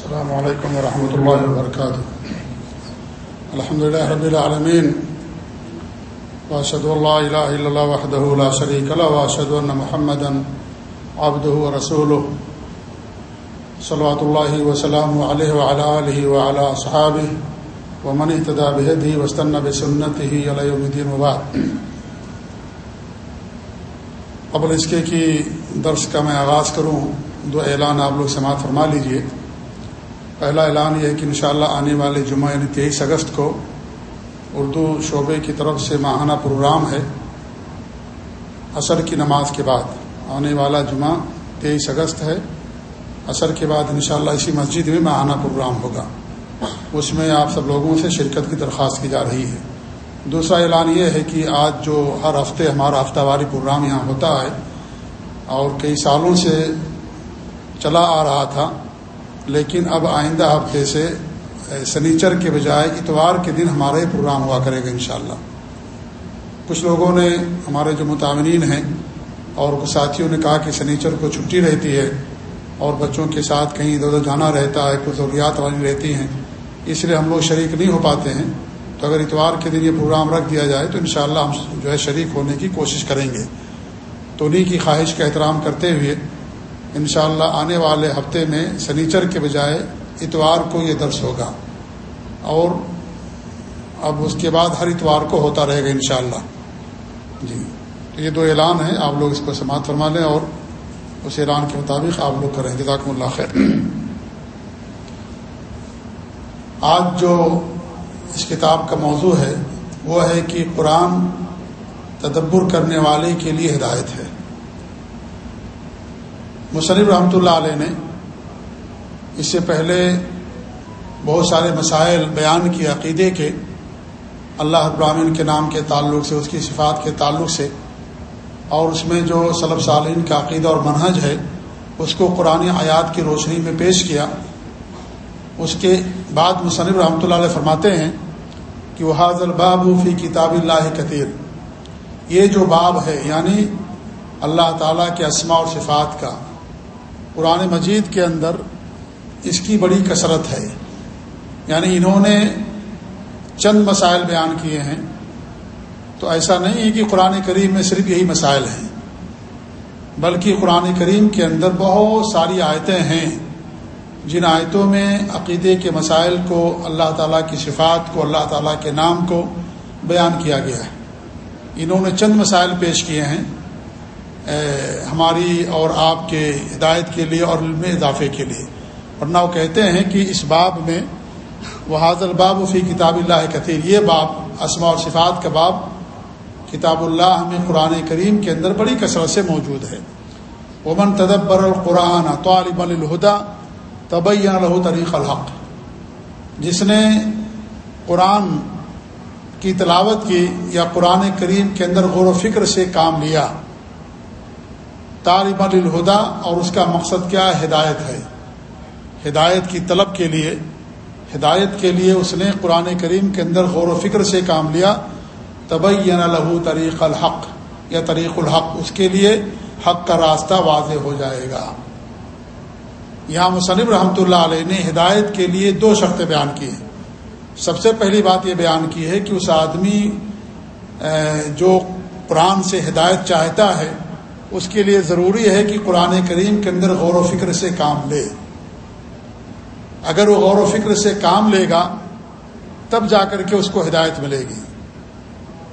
السلام علیکم ورحمۃ اللہ وبرکاتہ الحمد لله رب العالمين. واشهد ان لا اله الا الله وحده لا شريك له واشهد ان محمدا عبده ورسوله. صلوات الله وسلامه عليه وعلى اله وعلى اصحابه ومن اهتدى بهديه واستنى بسنته الى يوم الدين وبعد. قبل اس کے کہ درس کا میں آغاز کروں، دو اعلان آپ لوگ سماعت فرما لیجیے۔ پہلا اعلان یہ ہے کہ انشاءاللہ آنے والے جمعہ یعنی تیئیس اگست کو اردو شعبے کی طرف سے ماہانہ پروگرام ہے، عصر کی نماز کے بعد۔ آنے والا جمعہ تیئیس اگست ہے۔ عصر کے بعد انشاءاللہ اسی مسجد میں ماہانہ پروگرام ہوگا۔ اس میں آپ سب لوگوں سے شرکت کی درخواست کی جا رہی ہے۔ دوسرا اعلان یہ ہے کہ آج جو ہر ہفتے ہمارا ہفتہ واری پروگرام یہاں ہوتا ہے اور کئی سالوں سے چلا آ رہا تھا لیکن اب آئندہ ہفتے سے سنیچر کے بجائے اتوار کے دن ہمارا یہ پروگرام ہوا کرے گا انشاءاللہ۔ کچھ لوگوں نے، ہمارے جو متعمین ہیں اور کچھ ساتھیوں نے کہا کہ سنیچر کو چھٹی رہتی ہے اور بچوں کے ساتھ کہیں ادھر ادھر جانا رہتا ہے کچھ ضروریات والی رہتی ہیں، اس لیے ہم لوگ شریک نہیں ہو پاتے ہیں۔ تو اگر اتوار کے دن یہ پروگرام رکھ دیا جائے تو انشاءاللہ ہم جو ہے شریک ہونے کی کوشش کریں گے۔ تو انہیں کی خواہش کا احترام کرتے ہوئے انشاءاللہ آنے والے ہفتے میں سنیچر کے بجائے اتوار کو یہ درس ہوگا۔ اور اب اس کے بعد ہر اتوار کو ہوتا رہے گا انشاءاللہ۔ جی۔ تو یہ دو اعلان ہیں، آپ لوگ اس کو سماعت فرما لیں اور اس اعلان کے مطابق آپ لوگ کریں۔ جزاکم اللہ خیر۔ آج جو اس کتاب کا موضوع ہے، وہ ہے کہ قرآن تدبر کرنے والے کے لیے ہدایت ہے۔ مصنف رحمۃ اللہ علیہ نے اس سے پہلے بہت سارے مسائل بیان کیے عقیدے کے۔ اللہ ابراہین کے نام کے تعلق سے، اس کی صفات کے تعلق سے۔ اور اس میں جو صلب صالین کا عقیدہ اور منہج ہے، اس کو قرآن آیات کی روشنی میں پیش کیا۔ اس کے بعد مصنف رحمۃ اللہ علیہ فرماتے ہیں کہ وہ حاض الباب فی کتاب اللہ کثیر یہ جو باب ہے یعنی اللہ تعالیٰ کے اسماء اور صفات کا۔ قرآن مجید کے اندر اس کی بڑی کثرت ہے۔ یعنی انہوں نے چند مسائل بیان کیے ہیں۔ تو ایسا نہیں ہے کہ قرآن کریم میں صرف یہی مسائل ہیں، بلکہ قرآن کریم کے اندر بہت ساری آیتیں ہیں۔ جن آیتوں میں عقیدے کے مسائل کو، اللہ تعالیٰ کی صفات کو، اللہ تعالیٰ کے نام کو بیان کیا گیا ہے۔ انہوں نے چند مسائل پیش کیے ہیں۔ ہماری اور آپ کے ہدایت کے لیے اور علم اضافے کے لیے۔ ورنہ وہ کہتے ہیں کہ اس باب میں وہ حاضر باب فی کتاب اللہ کثیر، یہ باب اسما اور صفات کا باب کتاب اللہ ہمیں قرآن کریم کے اندر بڑی کثرت سے موجود ہے۔ ومن تدبر القرآن طالب الہدا طبعین الہ طریق الحق۔ جس نے قرآن کی تلاوت کی یا قرآن کریم کے اندر غور و فکر سے کام لیا طالب الہدا اور اس کا مقصد کیا ہدایت ہے۔ ہدایت کی طلب کے لیے، ہدایت کے لیے اس نے قرآن کریم کے اندر غور و فکر سے کام لیا۔ تبین لہو طریق الحق، یا طریق الحق، اس کے لیے حق کا راستہ واضح ہو جائے گا۔ یہاں مصنف رحمۃ اللہ علیہ نے ہدایت کے لیے دو شرطیں بیان کی ہیں۔ سب سے پہلی بات یہ بیان کی ہے کہ اس آدمی جو قرآن سے ہدایت چاہتا ہے اس کے لیے ضروری ہے کہ قرآن کریم کے اندر غور و فکر سے کام لے۔ اگر وہ غور و فکر سے کام لے گا، تب جا کر کے اس کو ہدایت ملے گی۔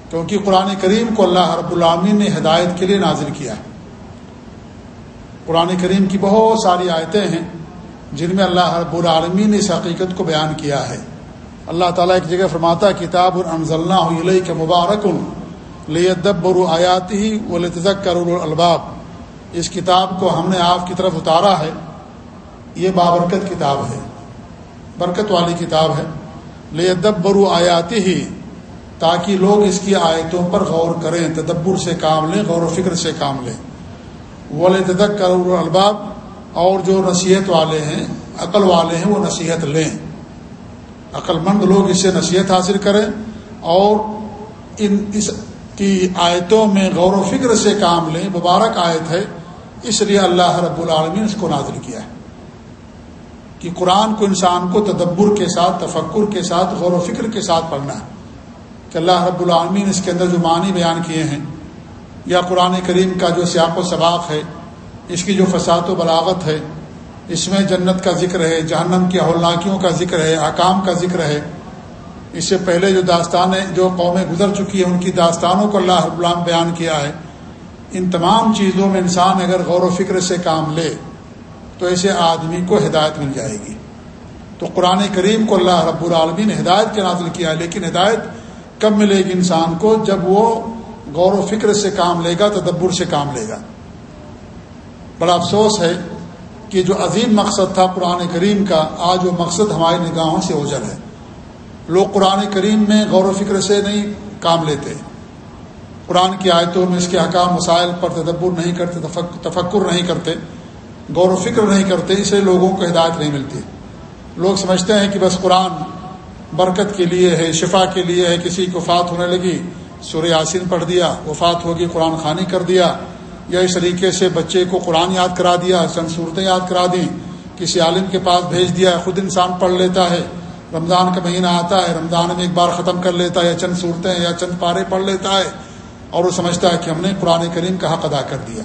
کیونکہ قرآن کریم کو اللہ رب العامین نے ہدایت کے لیے نازل کیا ہے۔ قرآن کریم کی بہت ساری آیتیں ہیں جن میں اللہ رب العالمین نے اس حقیقت کو بیان کیا ہے۔ اللہ تعالیٰ ایک جگہ فرماتا کتاب النزلہ علیہ کے مبارک لیدبر آیات ہی و لتزک الباب اس کتاب کو ہم نے آپ کی طرف اتارا ہے۔ یہ بابرکت کتاب ہے۔ برکت والی کتاب ہے۔ لیدبر آیات ہی تاکہ لوگ اس کی آیتوں پر غور کریں، تدبر سے کام لیں، غور و فکر سے کام لیں۔ و لتزک کر الباب اور جو نصیحت والے ہیں، عقل والے ہیں، وہ نصیحت لیں۔ عقل مند لوگ اس سے نصیحت حاصل کریں، اور ان اس کی آیتوں میں غور و فکر سے کام لیں، مبارک آیت ہے، اس لیے اللہ رب العالمین اس کو نازل کیا ہے۔ کہ قرآن کو انسان کو تدبر کے ساتھ، تفکر کے ساتھ، غور و فکر کے ساتھ پڑھنا ہے۔ کہ اللہ رب العالمین اس کے اندر جو معنی بیان کیے ہیں، یا قرآن کریم کا جو سیاق و سباق ہے، اس کی جو فساد و بلاغت ہے، اس میں جنت کا ذکر ہے، جہنم کی ہولناکیوں کا ذکر ہے حکام کا ذکر ہے اس سے پہلے جو داستانیں جو قومیں گزر چکی ہیں، ان کی داستانوں کو اللہ رب العام بیان کیا ہے۔ ان تمام چیزوں میں انسان اگر غور و فکر سے کام لے، تو ایسے آدمی کو ہدایت مل جائے گی۔ تو قرآن کریم کو اللہ رب العالمین نے ہدایت کے نازل کیا ہے، لیکن ہدایت کب ملے گی انسان کو؟ جب وہ غور و فکر سے کام لے گا، تدبر سے کام لے گا۔ بڑا افسوس ہے کہ جو عظیم مقصد تھا قرآن کریم کا، آج وہ مقصد ہماری نگاہوں سے اوجل ہے۔ لوگ قرآن کریم میں غور و فکر سے نہیں کام لیتے۔ قرآن کی آیتوں میں اس کے حکام مسائل پر تدبر نہیں کرتے تفکر نہیں کرتے، غور و فکر نہیں کرتے اس لیے لوگوں کو ہدایت نہیں ملتی۔ لوگ سمجھتے ہیں کہ بس قرآن برکت کے لیے ہے، شفا کے لیے ہے، کسی کو فات ہونے لگی سور یاسین پڑھ دیا، وفات ہوگی، قرآن خوانی کر دیا، یا اس طریقے سے بچے کو قرآن یاد کرا دیا، چند صورتیں یاد کرا دیں، کسی عالم کے پاس بھیج دیا، خود انسان پڑھ لیتا ہے۔ رمضان کا مہینہ آتا ہے، رمضان میں ایک بار ختم کر لیتا ہے، یا چند صورتیں یا چند پارے پڑھ لیتا ہے اور وہ سمجھتا ہے کہ ہم نے قرآن کریم کا حق ادا کر دیا۔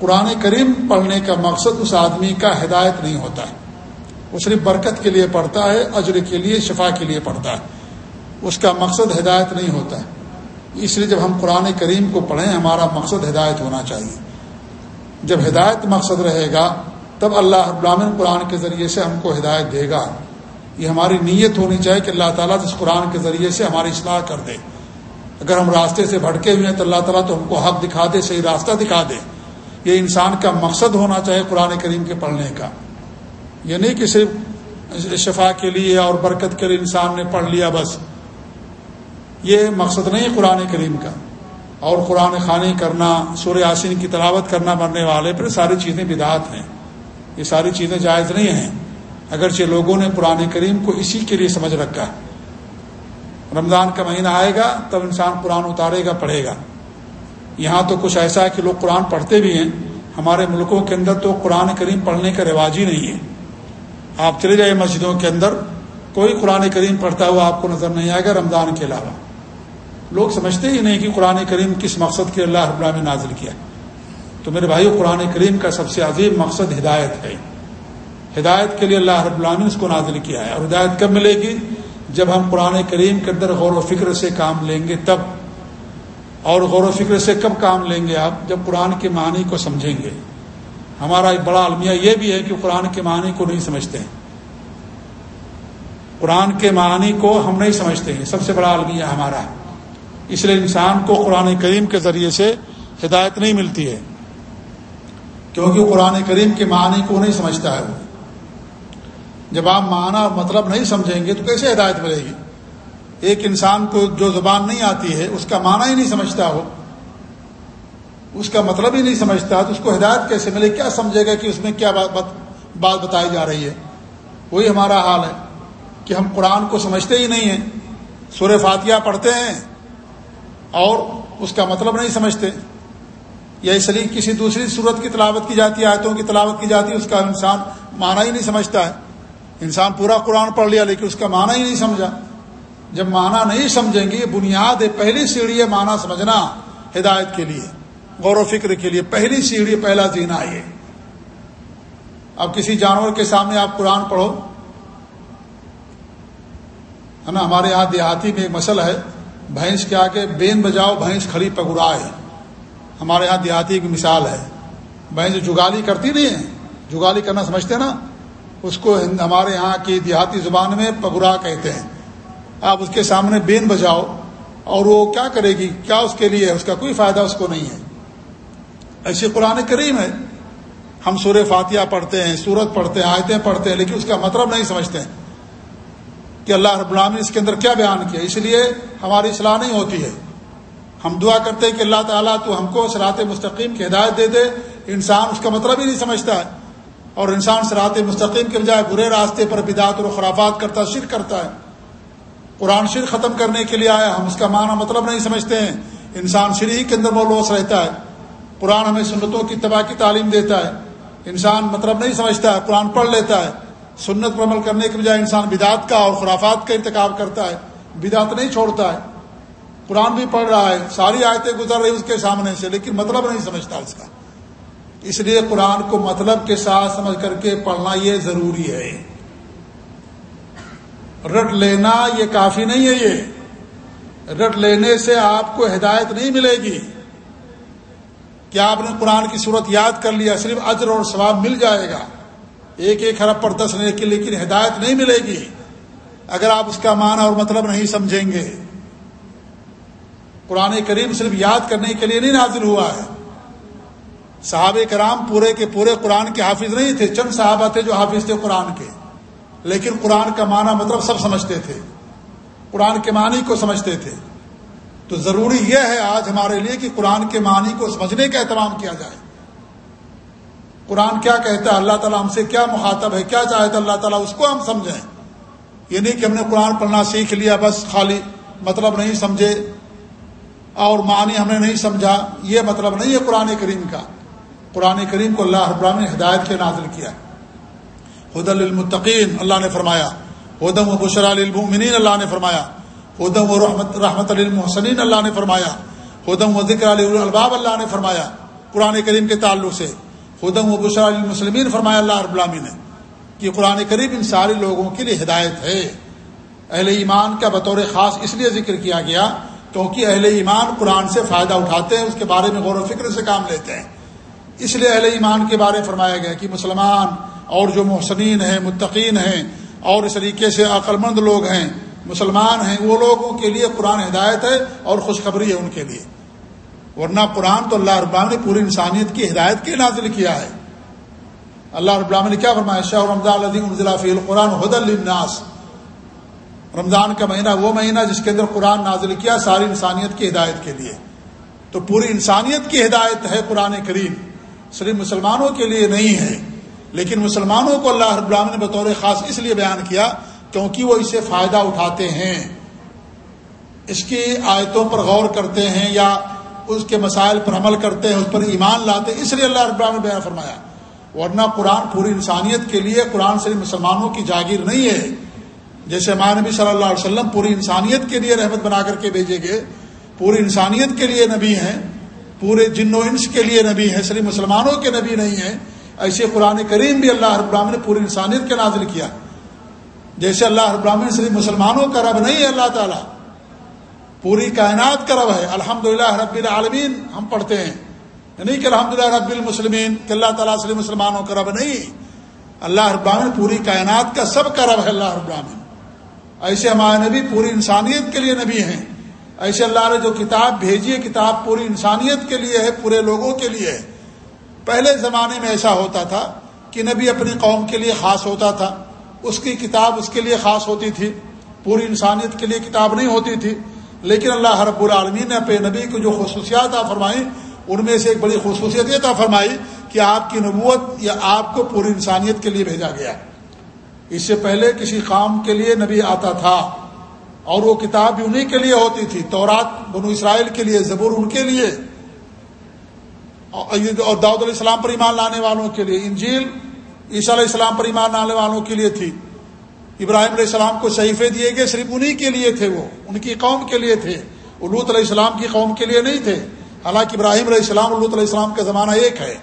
قرآن کریم پڑھنے کا مقصد اس آدمی کا ہدایت نہیں ہوتا ہے۔ وہ صرف برکت کے لیے پڑھتا ہے، اجر کے لیے، شفا کے لیے پڑھتا ہے۔ اس کا مقصد ہدایت نہیں ہوتا ہے۔ اس لیے جب ہم قرآن کریم کو پڑھیں، ہمارا مقصد ہدایت ہونا چاہیے۔ جب ہدایت مقصد رہے گا، تب اللہ ابراہین قرآن کے ذریعے سے ہم کو ہدایت دے گا۔ یہ ہماری نیت ہونی چاہیے کہ اللہ تعالیٰ اس قرآن کے ذریعے سے ہماری اصلاح کر دے۔ اگر ہم راستے سے بھٹکے ہوئے ہیں تو اللہ تعالیٰ تو ہم کو حق دکھا دے، صحیح راستہ دکھا دے۔ یہ انسان کا مقصد ہونا چاہیے قرآن کریم کے پڑھنے کا۔ یہ نہیں کہ صرف شفا کے لیے اور برکت کے لیے انسان نے پڑھ لیا بس۔ یہ مقصد نہیں قرآن کریم کا۔ اور قرآن خانی کرنا سور یاسین کی تلاوت کرنا مرنے والے پر ساری چیزیں بدعات ہیں۔ یہ ساری چیزیں جائز نہیں ہیں۔ اگرچہ لوگوں نے قرآن کریم کو اسی کے لیے سمجھ رکھا ہے۔ رمضان کا مہینہ آئے گا، تب انسان قرآن اتارے گا، پڑھے گا۔ یہاں تو کچھ ایسا ہے کہ لوگ قرآن پڑھتے بھی ہیں۔ ہمارے ملکوں کے اندر تو قرآن کریم پڑھنے کا رواج ہی نہیں ہے۔ آپ چلے جائیں مسجدوں کے اندر، کوئی قرآن کریم پڑھتا ہوا آپ کو نظر نہیں آئے گا رمضان کے علاوہ۔ لوگ سمجھتے ہی نہیں کہ قرآن کریم کس مقصد کے اللہ رب نے نازل کیا۔ تو میرے بھائی قرآن کریم کا سب سے عظیم مقصد ہدایت ہے۔ ہدایت کے لیے اللہ رب العالمین اس کو نازل کیا ہے اور ہدایت کب ملے گی؟ جب ہم قرآن کریم کے اندر غور و فکر سے کام لیں گے تب۔ اور غور و فکر سے کب کام لیں گے آپ؟ جب قرآن کے معنی کو سمجھیں گے۔ ہمارا ایک بڑا المیہ یہ بھی ہے کہ قرآن کے معنی کو نہیں سمجھتے ہیں۔ قرآن کے معنی کو ہم نہیں سمجھتے ہیں۔ سب سے بڑا المیہ ہمارا اس لیے انسان کو قرآن کریم کے ذریعے سے ہدایت نہیں ملتی ہے۔ کیونکہ قرآن کریم کے معنی کو نہیں سمجھتا ہے وہ۔ جب آپ معنی مطلب نہیں سمجھیں گے تو کیسے ہدایت ملے گی؟ ایک انسان کو جو زبان نہیں آتی ہے، اس کا معنی ہی نہیں سمجھتا ہو اس کا مطلب ہی نہیں سمجھتا تو اس کو ہدایت کیسے ملے؟ کیا سمجھے گا کہ اس میں کیا بات بات بتائی جا رہی ہے؟ وہی ہمارا حال ہے کہ ہم قرآن کو سمجھتے ہی نہیں ہیں۔ سورہ فاتحہ پڑھتے ہیں اور اس کا مطلب نہیں سمجھتے۔ یا اس لیے کسی دوسری صورت کی تلاوت کی جاتی ہے، آیتوں کی تلاوت کی جاتی ہے، اس کا انسان معنی ہی نہیں سمجھتا ہے۔ انسان پورا قرآن پڑھ لیا لیکن اس کا معنی ہی نہیں سمجھا۔ جب معنی نہیں سمجھیں گے بنیاد ہے پہلی سیڑھی ہے معنی سمجھنا ہدایت کے لیے، غور و فکر کے لیے۔ پہلی سیڑھی، پہلا زینا یہ۔ اب کسی جانور کے سامنے آپ قرآن پڑھو۔ ہے نا، ہمارے یہاں دیہاتی میں ایک مسئلہ ہے، بھینس کے آگے بین بجاؤ، بھینس کھڑی پگڑائے۔ ہمارے یہاں دیہاتی کی مثال ہے۔ بھینس جگالی کرتی نہیں ہے۔ جگالی کرنا سمجھتے نا؟ اس کو ہمارے یہاں کی دیہاتی زبان میں پگڑا کہتے ہیں۔ آپ اس کے سامنے بین بجاؤ اور وہ کیا کرے گی؟ کیا اس کے لیے اس کا کوئی فائدہ اس کو نہیں ہے۔ ایسی قرآن کریم ہے۔ ہم سور فاتحہ پڑھتے ہیں، سورت پڑھتے ہیں، آیتیں پڑھتے ہیں، لیکن اس کا مطلب نہیں سمجھتے ہیں کہ اللہ رب العالمین اس کے اندر کیا بیان کیا۔ اس لیے ہماری اصلاح نہیں ہوتی ہے۔ ہم دعا کرتے ہیں کہ اللہ تعالیٰ تو ہم کو سرات مستقیم کی ہدایت دے دے۔ انسان اس کا مطلب ہی نہیں سمجھتا ہے۔ اور انسان سرات مستقیم کے بجائے برے راستے پر بدعت اور خرافات کرتا شر کرتا ہے۔ قرآن شر ختم کرنے کے لیے آیا، ہم اس کا معنی مطلب نہیں سمجھتے ہیں۔ انسان شر ہی کے اندر مولوس رہتا ہے۔ قرآن ہمیں سنتوں کی تباہ کی تعلیم دیتا ہے۔ انسان مطلب نہیں سمجھتا ہے، قرآن پڑھ لیتا ہے۔ سنت پر عمل کرنے کے بجائے انسان بدعت کا اور خرافات کا انتخاب کرتا ہے۔ بدعت نہیں چھوڑتا ہے۔ قرآن بھی پڑھ رہا ہے، ساری آیتیں گزر رہی اس کے سامنے سے، لیکن مطلب نہیں سمجھتا اس کا۔ اس لیے قرآن کو مطلب کے ساتھ سمجھ کر کے پڑھنا یہ ضروری ہے۔ رٹ لینا یہ کافی نہیں ہے یہ۔ رٹ لینے سے آپ کو ہدایت نہیں ملے گی۔ کیا آپ نے قرآن کی صورت یاد کر لیا صرف اجر اور ثواب مل جائے گا۔ ایک ایک حرف پر دس لینے کی لیکن ہدایت نہیں ملے گی۔ اگر آپ اس کا معنی اور مطلب نہیں سمجھیں گے۔ قرآن کریم صرف یاد کرنے کے لیے نہیں نازل ہوا ہے۔ صحابہ کرام پورے کے پورے قرآن کے حافظ نہیں تھے، چند صحابہ تھے جو حافظ تھے قرآن کے۔ لیکن قرآن کا معنی مطلب سب سمجھتے تھے۔ قرآن کے معنی کو سمجھتے تھے۔ تو ضروری یہ ہے آج ہمارے لیے کہ قرآن کے معنی کو سمجھنے کا اہتمام کیا جائے۔ قرآن کیا کہتا ہے؟ اللہ تعالیٰ ہم سے کیا مخاطب ہے؟ کیا چاہتا اللہ تعالیٰ اس کو ہم سمجھیں یہ نہیں کہ ہم نے قرآن پڑھنا سیکھ لیا بس خالی مطلب نہیں سمجھے اور معنی ہم نے نہیں سمجھا۔ یہ مطلب نہیں ہے قرآن کریم کا۔ قرآن کریم کو اللہ ابرام نے ہدایت کے نازل کیا حد المطقین اللہ نے فرمایا۔ ہدم و بشرا المؤمنین اللہ نے فرمایا۔ ہدم و رحمت رحمت المحسنین اللہ نے فرمایا۔ ہدم و ذکر علی الباب اللہ نے فرمایا۔ قرآن کریم کے تعلق سے۔ ہدم و بشرا المسلمین فرمایا اللہ رب العامی نے کہ قرآن کریم ان سارے لوگوں کے لیے ہدایت ہے۔ اہل ایمان کا بطور خاص اس لیے ذکر کیا گیا کیونکہ اہل ایمان قرآن سے فائدہ اٹھاتے ہیں، اس کے بارے میں غور و فکر سے کام لیتے ہیں۔ اس لیے اہل ایمان کے بارے میں فرمایا گیا کہ مسلمان اور جو محسنین ہیں، متقین ہیں اور اس طریقے سے عقلمند لوگ ہیں، مسلمان ہیں، وہ لوگوں کے لیے قرآن ہدایت ہے اور خوشخبری ہے ان کے لیے۔ ورنہ قرآن تو اللہ ابام نے پوری انسانیت کی ہدایت کے نازل کیا ہے۔ اللہ ابام نے کیا فرمایا؟ شاہ رمضان فی القرآن حد الناس رمضان کا مہینہ وہ مہینہ جس کے اندر قرآن نازل کیا ساری انسانیت کی ہدایت کے لیے۔ تو پوری انسانیت کی ہدایت ہے قرآن کریم۔ صرف مسلمانوں کے لیے نہیں ہے، لیکن مسلمانوں کو اللہ رب العالمین نے بطور خاص اس لیے بیان کیا کیونکہ وہ اسے فائدہ اٹھاتے ہیں۔ اس کی آیتوں پر غور کرتے ہیں یا اس کے مسائل پر عمل کرتے ہیں، اس پر ایمان لاتے ہیں، اس لیے اللہ رب العالمین نے بیان فرمایا۔ ورنہ قرآن پوری انسانیت کے لیے قرآن صرف مسلمانوں کی جاگیر نہیں ہے۔ جیسے ہمارے نبی صلی اللہ علیہ وسلم پوری انسانیت کے لیے رحمت بنا کر کے بھیجے گئے، پوری انسانیت کے لیے نبی ہیں۔ پورے جن و انس کے لیے نبی ہیں، صرف مسلمانوں کے نبی نہیں ہیں، ایسے قرآن کریم بھی اللہ رب العالمین نے پوری انسانیت کے نازل کیا۔ جیسے اللہ رب العالمین صرف مسلمانوں کا رب نہیں ہے، اللہ تعالیٰ۔ پوری کائنات کا رب ہے۔ الحمد رب العالمین ہم پڑھتے ہیں۔ نہیں کہ الحمد للہ رب المسلمین، کہ اللہ تعالیٰ صرف مسلمانوں کا رب نہیں اللہ رب العالمین پوری کائنات کا سب کا رب ہے، اللہ رب العالمین۔ ایسے ہمارے نبی پوری انسانیت کے لیے نبی ہیں۔ ایسے اللہ نے جو کتاب بھیجی ہے، کتاب پوری انسانیت کے لیے ہے، پورے لوگوں کے لیے ہے۔ پہلے زمانے میں ایسا ہوتا تھا کہ نبی اپنی قوم کے لیے خاص ہوتا تھا۔ اس کی کتاب اس کے لیے خاص ہوتی تھی۔ پوری انسانیت کے لیے کتاب نہیں ہوتی تھی۔ لیکن اللہ رب العالمین نے اپنے نبی کو جو خصوصیات آ فرمائی ان میں سے ایک بڑی خصوصیت یہ تھا فرمائی کہ آپ کی نبوت یا آپ کو پوری انسانیت کے لیے بھیجا گیا۔ اس سے پہلے کسی کام کے لیے نبی آتا تھا۔ اور وہ کتاب بھی انہیں کے لیے ہوتی تھی، تورات بنو اسرائیل کے لیے، زبور ان کے لیے۔ اور داؤد علیہ السلام پر ایمان لانے والوں کے لیے، انجیل عیسیٰ علیہ السلام پر ایمان لانے والوں کے لیے تھی۔ ابراہیم علیہ السلام کو صحیفے دیے گئے، صرف انہی کے لیے تھے وہ، ان کی قوم کے لیے تھے۔ الوط علیہ السلام کی قوم کے لیے نہیں تھے۔ حالانکہ ابراہیم علیہ السلام الوط علیہ السلام کا زمانہ ایک ہے۔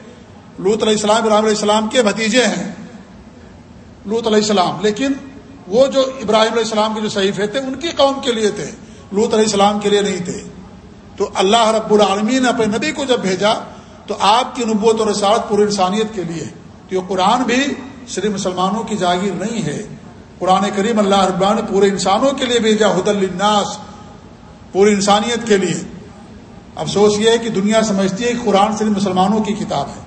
لوت علیہ السلام، ابراہیم علیہ السلام کے بھتیجے ہیں۔ لوت علیہ السلام، لیکن وہ جو ابراہیم علیہ السلام کے جو صحیفے تھے، ان کی قوم کے لیے تھے۔ لوت علیہ السلام کے لیے نہیں تھے۔ تو اللہ رب العالمین نے اپنے نبی کو جب بھیجا، تو آپ کی نبوت اور رسالت پوری انسانیت کے لیے۔ تو یہ قرآن بھی صرف مسلمانوں کی جاگیر نہیں ہے۔ قرآن کریم اللہ رب نے پورے انسانوں کے لیے بھیجا حد الناس پوری انسانیت کے لیے۔ افسوس یہ ہے کہ دنیا سمجھتی ہے کہ قرآن صرف مسلمانوں کی کتاب ہے۔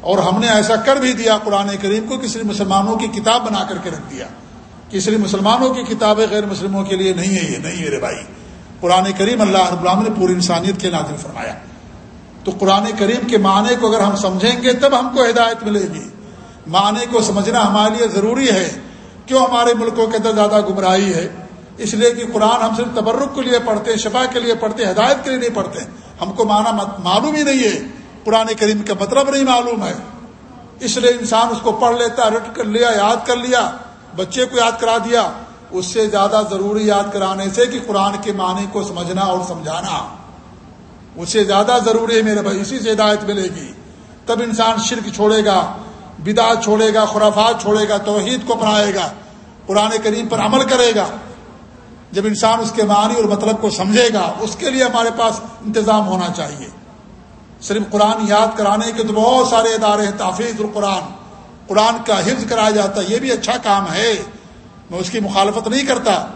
اور ہم نے ایسا کر بھی دیا، قرآن کریم کو کہ صرف مسلمانوں کی کتاب بنا کر کے رکھ دیا۔ کہ صرف مسلمانوں کی کتابیں غیر مسلموں کے لیے نہیں ہے یہ نہیں میرے بھائی۔ قرآن کریم اللہ رب العالمین نے پوری انسانیت کے نازل فرمایا۔ تو قرآن کریم کے معنی کو اگر ہم سمجھیں گے تب ہم کو ہدایت ملے گی۔ معنی کو سمجھنا ہمارے لیے ضروری ہے۔ کیوں ہمارے ملکوں کے اندر زیادہ گمراہی ہے؟ اس لیے کہ قرآن ہم صرف تبرک کے لیے پڑھتے ہیں، شفا کے لیے پڑھتے ہیں، ہدایت کے لیے نہیں پڑھتے ہم کو معنی معلوم ہی نہیں ہے۔ قرآن کریم کا مطلب نہیں معلوم ہے۔ اس لیے انسان اس کو پڑھ لیتا، رٹ کر لیا، یاد کر لیا۔ بچے کو یاد کرا دیا، اس سے زیادہ ضروری یاد کرانے سے کہ قرآن کے معنی کو سمجھنا اور سمجھانا۔ اس سے زیادہ ضروری ہے میرے بھائی، اسی سے ہدایت ملے گی۔ تب انسان شرک چھوڑے گا بدا چھوڑے گا، خرافات چھوڑے گا، توحید کو اپنائے گا، قرآن کریم پر عمل کرے گا۔ جب انسان اس کے معنی اور مطلب کو سمجھے گا، اس کے لیے ہمارے پاس انتظام ہونا چاہیے۔ صرف قرآن یاد کرانے کے تو بہت سارے ادارے ہیں، تحفیظ القرآن۔ قرآن کا حفظ کرایا جاتا ہے یہ بھی اچھا کام ہے۔ میں اس کی مخالفت نہیں کرتا،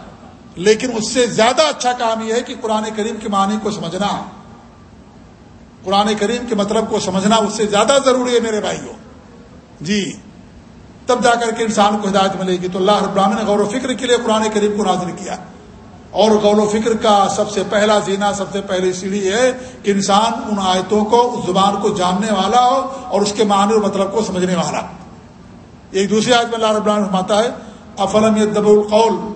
لیکن اس سے زیادہ اچھا کام یہ ہے کہ قرآن کریم کے معنی کو سمجھنا۔ قرآن کریم کے مطلب کو سمجھنا اس سے زیادہ ضروری ہے میرے بھائیوں۔ جی تب جا کر کے انسان کو ہدایت ملے گی۔ تو اللہ رب العالمین نے غور و فکر کے لیے قرآن کریم کو نازل کیا۔ اور غور و فکر کا سب سے پہلا زینہ، سب سے پہلی سیڑھی ہے کہ انسان ان آیتوں کو، اس زبان کو جاننے والا ہو اور اس کے معنی اور مطلب کو سمجھنے والا۔ ایک دوسری آیت میں اللہ رب العالمین فرماتا ہے، افلم دب القول؟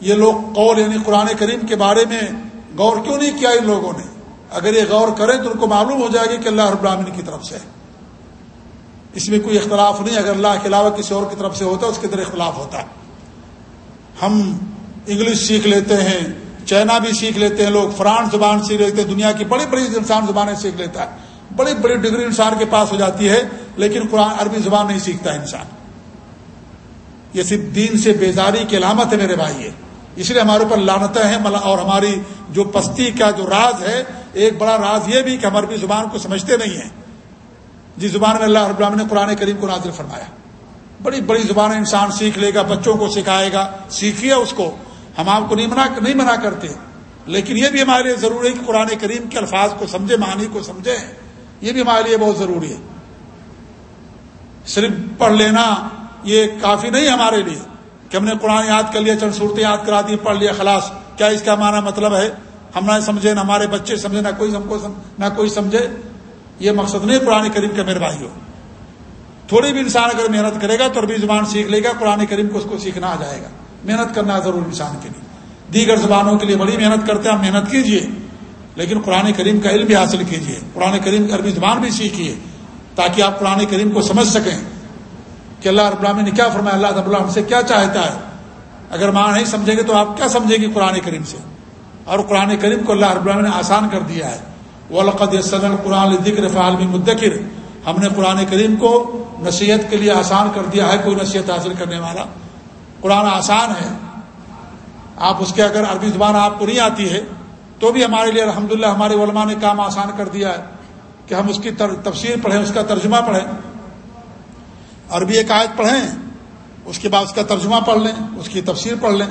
یہ لوگ قول یعنی قرآن کریم کے بارے میں غور کیوں نہیں کیا ان لوگوں نے؟ اگر یہ غور کریں تو ان کو معلوم ہو جائے گا کہ اللہ رب العالمین کی طرف سے اس میں کوئی اختلاف نہیں، اگر اللہ کے علاوہ کسی اور کی طرف سے ہوتا ہے، اس کے اندر اختلاف ہوتا ہے۔ ہم انگلش سیکھ لیتے ہیں، چائنا بھی سیکھ لیتے ہیں لوگ، فرانس زبان سیکھ لیتے ہیں، دنیا کی بڑی بڑی انسان زبانیں سیکھ لیتا ہے۔ بڑی بڑی ڈگری انسان کے پاس ہو جاتی ہے۔ لیکن قرآن عربی زبان نہیں سیکھتا انسان۔ یہ صرف دین سے بیزاری کی علامت ہے میرے بھائی۔ اس لیے ہمارے اوپر لانتیں ہیں اور ہماری جو پستی کا جو راز ہے، ایک بڑا راز یہ بھی کہ ہم عربی زبان کو سمجھتے نہیں ہیں۔ جس زبان میں اللہ رب نے قرآن کریم کو نازل فرمایا۔ بڑی بڑی زبانیں انسان سیکھ لے گا، بچوں کو سکھائے گا، سیکھیے اس کو۔ ہم آپ کو نہیں منع نہیں منع کرتے۔ لیکن یہ بھی ہمارے لیے ضروری ہے کہ قرآن کریم کے الفاظ کو سمجھے، معنی کو سمجھیں یہ بھی ہمارے لیے بہت ضروری ہے۔ صرف پڑھ لینا یہ کافی نہیں ہمارے لیے کہ ہم نے قرآن یاد کر لیا، چند صورتیں یاد کرا دی، پڑھ لیا، خلاص، کیا اس کا معنی مطلب ہے؟ ہم نہ سمجھے، نہ ہمارے بچے سمجھے، نہ کوئی ہم کو نہ کوئی سمجھے۔ یہ مقصد نہیں قرآن کریم کا میرے بھائی ہو۔ تھوڑی بھی انسان اگر محنت کرے گا تو عربی زبان سیکھ لے گا، قرآن کریم کو اس کو سیکھنا آ جائے گا۔ محنت کرنا ضرور انسان کے لیے۔ دیگر زبانوں کے لیے بڑی محنت کرتے ہیں، آپ محنت کیجیے لیکن قرآن کریم کا علم بھی حاصل کیجیے قرآن کریم کی عربی زبان بھی سیکھیے۔ تاکہ آپ قرآن کریم کو سمجھ سکیں کہ اللہ رب العالمین نے کیا فرمایا، اللہ رب اللہ سے کیا چاہتا ہے؟ اگر ماں نہیں سمجھیں گے تو آپ کیا سمجھیں گے قرآن کریم سے؟ اور قرآن کریم کو اللہ رب العالمین نے آسان کر دیا ہے۔ ولقد یسن قرآن ذکر فعالم مدکر ہم نے قرآن کریم کو نصیحت کے لیے آسان کر دیا ہے، کوئی نصیحت حاصل کرنے والا۔ قرآن آسان ہے۔ آپ اس کے اگر عربی زبان آپ کو نہیں آتی ہے، تو بھی ہمارے لیے الحمد ہمارے علماء نے کام آسان کر دیا ہے۔ کہ ہم اس کی تفسیر پڑھیں، اس کا ترجمہ پڑھیں۔ عربی ایک آیت پڑھیں، اس کے بعد اس کا ترجمہ پڑھ لیں، اس کی تفسیر پڑھ لیں۔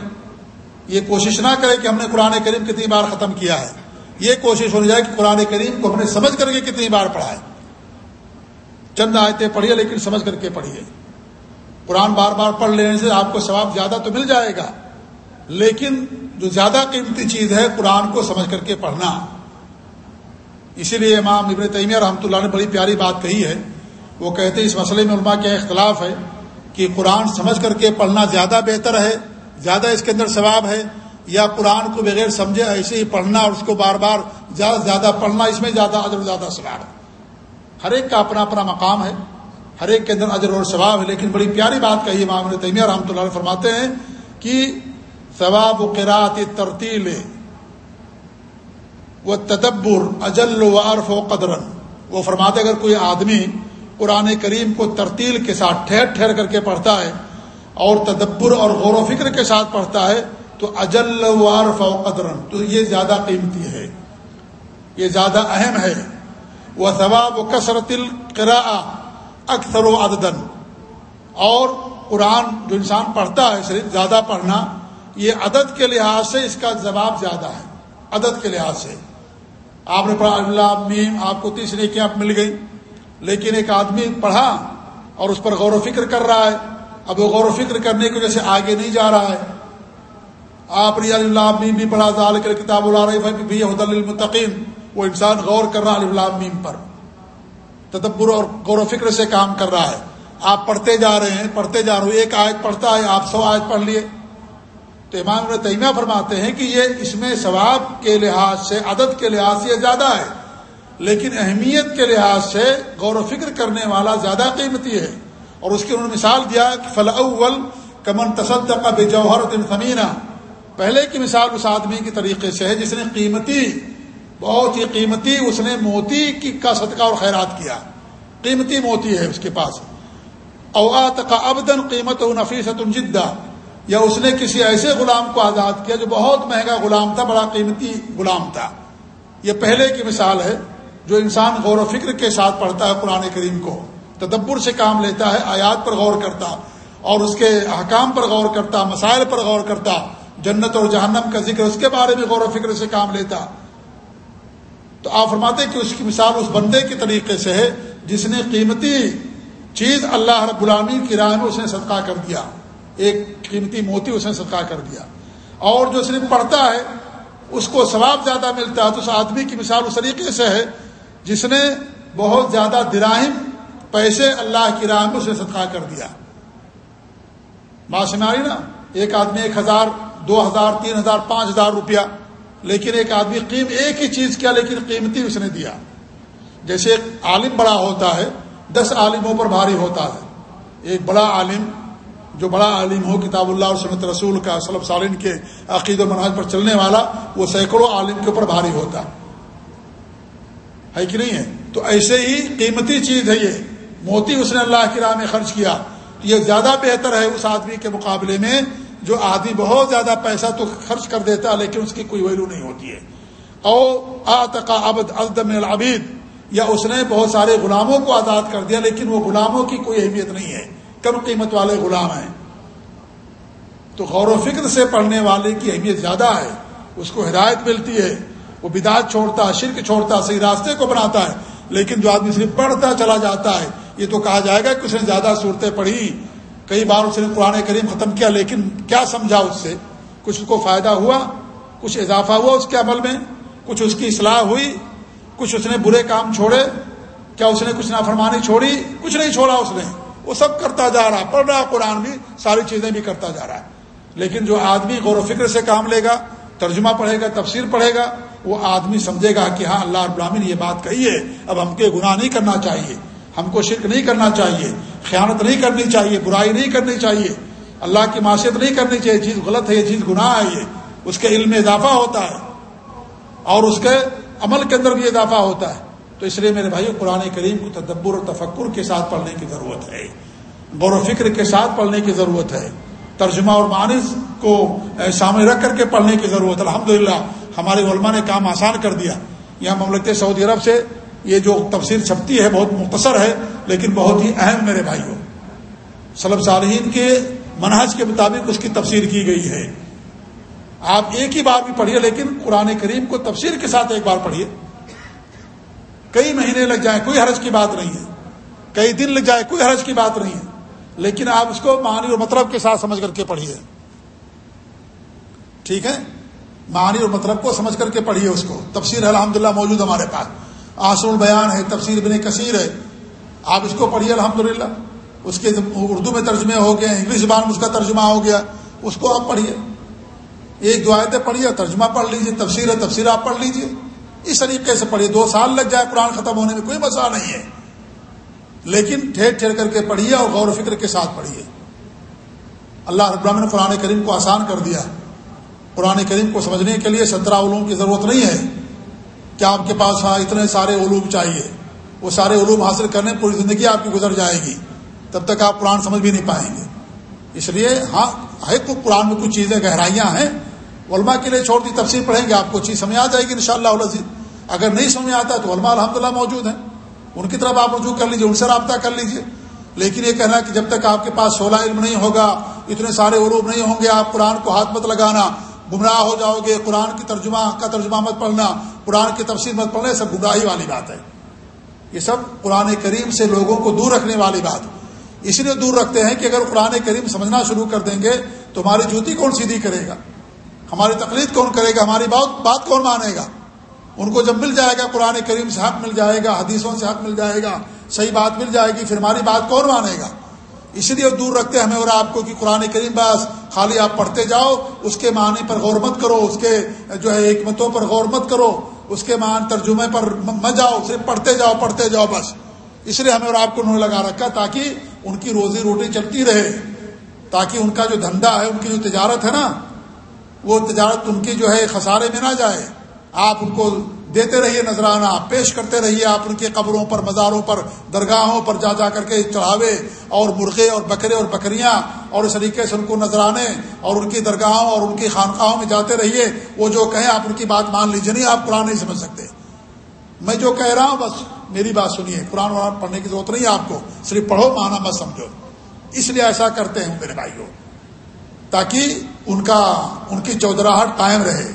یہ کوشش نہ کریں کہ ہم نے قرآن کریم کتنی بار ختم کیا ہے۔ یہ کوشش ہونی جائے کہ قرآن کریم کو ہم نے سمجھ کر کے کتنی بار پڑھا ہے۔ چند آیتیں پڑھیے، لیکن سمجھ کر کے پڑھیے۔ قرآن بار بار پڑھ لینے سے آپ کو ثواب زیادہ تو مل جائے گا، لیکن جو زیادہ قیمتی چیز ہے، قرآن کو سمجھ کر کے پڑھنا۔ اسی لیے امام ابن تیمیہ رحمۃ اللہ نے بڑی پیاری بات کہی ہے۔ وہ کہتے ہیں اس مسئلے میں علماء کیا اختلاف ہے کہ قرآن سمجھ کر کے پڑھنا زیادہ بہتر ہے، زیادہ اس کے اندر ثواب ہے، یا قرآن کو بغیر سمجھے ایسے ہی پڑھنا اور اس کو بار بار زیادہ سے زیادہ پڑھنا، اس میں زیادہ ادر زیادہ ثواب ہے۔ ہر ایک کا اپنا اپنا مقام ہے، ہر ایک کے اندر اجر اور ثواب ہے، لیکن بڑی پیاری بات کہی امام نے تیمیہ رحمۃ اللہ فرماتے ہیں کہ ثواب و قرات ترتیل وہ تدبر اجل و عرف و قدرن وہ فرماتے اگر کوئی آدمی قرآن کریم کو ترتیل کے ساتھ ٹھہر ٹھہر کر کے پڑھتا ہے اور تدبر اور غور و فکر کے ساتھ پڑھتا ہے، تو اجل و عرف و قدرن تو یہ زیادہ قیمتی ہے، یہ زیادہ اہم ہے۔ وہ ثواب و کثرت القرا اکثر و عددن اور قرآن جو انسان پڑھتا ہے صرف زیادہ پڑھنا، یہ عدد کے لحاظ سے اس کا جواب زیادہ ہے، عدد کے لحاظ سے۔ آپ نے پڑھا اللہ میم، آپ کو تیسری کیا مل گئی۔ لیکن ایک آدمی پڑھا اور اس پر غور و فکر کر رہا ہے۔ اب وہ غور و فکر کرنے کی وجہ سے آگے نہیں جا رہا ہے۔ آپ نے اللہ میم بھی پڑھا ظال کر کتاب الا رہی بھی حد المتقین وہ انسان غور کر رہا اللہ میم پر۔ تدبر اور غور و فکر سے کام کر رہا ہے۔ آپ پڑھتے جا رہے ہیں، پڑھتے جا رہے ہیں۔ ایک آیت پڑھتا ہے، آپ سو آیت پڑھ لیے۔ تو امام نے تیمیہ فرماتے ہیں کہ یہ اس میں ثواب کے لحاظ سے، عدد کے لحاظ سے یہ زیادہ ہے، لیکن اہمیت کے لحاظ سے غور و فکر کرنے والا زیادہ قیمتی ہے۔ اور اس کی انہوں نے مثال دیا کہ فلاح اول کمن تصدق بے جوہر سمینہ پہلے کی مثال اس آدمی کے طریقے سے ہے جس نے قیمتی، بہت ہی قیمتی اس نے موتی کی کا صدقہ اور خیرات کیا۔ قیمتی موتی ہے اس کے پاس۔ اوقات کا ابدن قیمت و نفیست جدہ یا اس نے کسی ایسے غلام کو آزاد کیا جو بہت مہنگا غلام تھا، بڑا قیمتی غلام تھا۔ یہ پہلے کی مثال ہے جو انسان غور و فکر کے ساتھ پڑھتا ہے قرآن کریم کو۔ تدبر سے کام لیتا ہے، آیات پر غور کرتا، اور اس کے احکام پر غور کرتا، مسائل پر غور کرتا۔ جنت اور جہنم کا ذکر اس کے بارے میں غور و فکر سے کام لیتا۔ تو آپ فرماتے کہ اس کی مثال اس بندے کے طریقے سے ہے جس نے قیمتی چیز اللہ رب العالمین کی راہ میں اس نے صدقہ کر دیا۔ ایک قیمتی موتی اس نے صدقہ کر دیا۔ اور جو صرف پڑھتا ہے، اس کو ثواب زیادہ ملتا ہے۔ تو اس آدمی کی مثال اس طریقے سے ہے، جس نے بہت زیادہ دراہم پیسے اللہ کی راہ میں اسے صدقہ کر دیا۔ ماسماری نا؟ ایک آدمی ایک ہزار، دو ہزار، تین ہزار، پانچ ہزار روپیہ، لیکن ایک آدمی قیم ایک ہی چیز کیا، لیکن قیمتی اس نے دیا۔ جیسے ایک عالم بڑا ہوتا ہے، دس عالموں پر بھاری ہوتا ہے۔ ایک بڑا عالم جو بڑا عالم ہو کتاب اللہ اور سنت رسول کا صلب سالین کے عقید و مناج پر چلنے والا، وہ سینکڑوں عالم کے اوپر بھاری ہوتا۔ ہے کہ نہیں ہے؟ تو ایسے ہی قیمتی چیز ہے یہ۔ موتی اس نے اللہ کی راہ میں خرچ کیا۔ یہ زیادہ بہتر ہے اس آدمی کے مقابلے میں جو آدمی بہت زیادہ پیسہ تو خرچ کر دیتا ہے، لیکن اس کی کوئی ویلو نہیں ہوتی ہے۔ او آتقا ابد ازدم العبید، یا اس نے بہت سارے غلاموں کو آزاد کر دیا، لیکن وہ غلاموں کی کوئی اہمیت نہیں ہے۔ کم قیمت والے غلام ہیں۔ تو غور و فکر سے پڑھنے والے کی اہمیت زیادہ ہے۔ اس کو ہدایت ملتی ہے۔ وہ بدعت چھوڑتا، شرک چھوڑتا، صحیح راستے کو بناتا ہے۔ لیکن جو آدمی صرف پڑھتا چلا جاتا ہے، یہ تو کہا جائے گا کہ اس نے زیادہ صورتیں پڑھی۔ کئی بار اس نے قرآن کریم ختم کیا، لیکن کیا سمجھا اس سے؟ کچھ اس کو فائدہ ہوا؟ کچھ اضافہ ہوا اس کے عمل میں؟ کچھ اس کی اصلاح ہوئی؟ کچھ اس نے برے کام چھوڑے؟ کیا اس نے کچھ نافرمانی چھوڑی؟ کچھ نہیں چھوڑا اس نے۔ وہ سب کرتا جا رہا پڑھ رہا قرآن بھی، ساری چیزیں بھی کرتا جا رہا ہے۔ لیکن جو آدمی غور و فکر سے کام لے گا، ترجمہ پڑھے گا، تفسیر پڑھے گا، وہ آدمی سمجھے گا کہ ہاں اللہ ابراہمی نے یہ بات کہی ہے۔ اب ہم کے گناہ نہیں کرنا چاہیے۔ ہم کو شرک نہیں کرنا چاہیے۔ خیانت نہیں کرنی چاہیے، برائی نہیں کرنی چاہیے۔ اللہ کی معاشیت نہیں کرنی چاہیے۔ چیز غلط ہے، یہ چیز گناہ ہے، یہ۔ اس کے علم میں اضافہ ہوتا ہے۔ اور اس کے عمل کے اندر بھی اضافہ ہوتا ہے۔ تو اس لیے میرے بھائی قرآن کریم کو تدبر اور تفکر کے ساتھ پڑھنے کی ضرورت ہے۔ غور و فکر کے ساتھ پڑھنے کی ضرورت ہے۔ ترجمہ اور معنی کو سامنے رکھ کر کے پڑھنے کی ضرورت ہے۔ الحمد ہمارے علماء نے کام آسان کر دیا۔ یہاں مملکت سعودی عرب سے یہ جو تفسیر چھپتی ہے بہت مختصر ہے، لیکن بہت ہی اہم میرے بھائی ہو سلب صالحین کے منہج کے مطابق اس کی تفسیر کی گئی ہے۔ آپ ایک ہی بار بھی پڑھیے، لیکن قرآن کریم کو تفسیر کے ساتھ ایک بار پڑھیے۔ کئی مہینے لگ جائیں کوئی حرج کی بات نہیں ہے۔ کئی دن لگ جائے کوئی حرج کی بات نہیں ہے۔ لیکن آپ اس کو معنی اور مطلب کے ساتھ سمجھ کر کے پڑھیے۔ ٹھیک ہے؟ معنی اور مطلب کو سمجھ کر کے پڑھیے اس کو۔ تفسیر الحمد للہ موجود ہمارے پاس۔ آسر البیان ہے، تفسیر ابن کثیر ہے۔ آپ اس کو پڑھیے الحمد اس کے اردو میں ترجمے ہو گئے، انگلش زبان میں اس کا ترجمہ ہو گیا۔ اس کو آپ پڑھیے۔ ایک دو آیتیں پڑھیے، ترجمہ پڑھ لیجیے تفسیر ہے، تفسیر آپ پڑھ لیجیے اس طریقے سے پڑھیے، دو سال لگ جائے قرآن ختم ہونے میں، کوئی مسئلہ نہیں ہے۔ لیکن ٹھہر ٹھہر کر کے پڑھیے اور غور و فکر کے ساتھ پڑھیے۔ اللہ رب نے قرآن کریم کو آسان کر دیا۔ قرآن کریم کو سمجھنے کے لیے سترہ علوم کی ضرورت نہیں ہے۔ کہ آپ کے پاس ہاں اتنے سارے علوم چاہیے؟ وہ سارے علوم حاصل کرنے پوری زندگی آپ کی گزر جائے گی۔ تب تک آپ قرآن سمجھ بھی نہیں پائیں گے۔ اس لیے ہاں ہے تو قرآن میں کچھ چیزیں، گہرائیاں ہیں۔ علماء کے لیے چھوڑ دی تفصیل پڑھیں گے، آپ کو چیز سمجھ آ جائے گی ان شاء اللہ اگر نہیں سمجھ آتا تو علماء الحمد موجود ہیں۔ ان کی طرف آپ رجوع کر لیجیے ان سے رابطہ کر لیجیے لیکن یہ کہنا کہ جب تک آپ کے پاس شعلہ علم نہیں ہوگا، اتنے سارے علوم نہیں ہوں گے، آپ قرآن کو ہاتھ مت لگانا، گمراہ ہو جاؤ گے۔ قرآن کی ترجمہ، کا ترجمہ مت پڑھنا، قرآن کی تفصیل مت پڑھنا، یہ سب گمراہی والی بات ہے۔ یہ سب قرآن کریم سے لوگوں کو دور رکھنے والی بات۔ اس لیے دور رکھتے ہیں کہ اگر قرآن کریم سمجھنا شروع کر دیں گے، تو ہماری جوتی کون سیدھی کرے گا؟ ہماری تقلید کون کرے گا؟ ہماری بات بات کون مانے گا؟ ان کو جب مل جائے گا، قرآن کریم سے حق مل جائے گا، حدیثوں سے حق مل جائے گا، صحیح بات مل جائے گی، پھر ہماری بات کون مانے گا؟ اس لیے دور رکھتے ہیں ہمیں اور آپ کو کہ قرآن کریم بس خالی آپ پڑھتے جاؤ، اس کے معنی پر غور مت کرو، اس کے جو ہے حکمتوں پر غور مت کرو، اس کے مان ترجمے پر مت جاؤ، صرف پڑھتے جاؤ پڑھتے جاؤ بس۔ اس لیے ہمیں اور آپ کو انہوں نے لگا رکھا تاکہ ان کی روزی روٹی چلتی رہے، تاکہ ان کا جو دھندا ہے، ان کی جو تجارت ہے نا وہ تجارت ان کی جو ہے خسارے میں نہ جائے۔ آپ ان کو دیتے رہیے نذرانہ، پیش کرتے رہیے آپ ان کے قبروں پر، مزاروں پر، درگاہوں پر جا جا کر کے چڑھاوے اور مرغے اور بکرے اور بکریاں اور اس طریقے سے ان کو نذرانے اور ان کی درگاہوں اور ان کی خانقاہوں میں جاتے رہیے۔ وہ جو کہیں آپ ان کی بات مان لیجیے نہیں، آپ قرآن نہیں سمجھ سکتے۔ میں جو کہہ رہا ہوں، بس میری بات سنیے۔ قرآن وان پڑھنے کی ضرورت نہیں ہے آپ کو، صرف پڑھو مانا مت سمجھو۔ اس لیے ایسا کرتے ہیں میرے بھائیوں۔ تاکہ ان کا، ان کی چودراہٹ قائم رہے،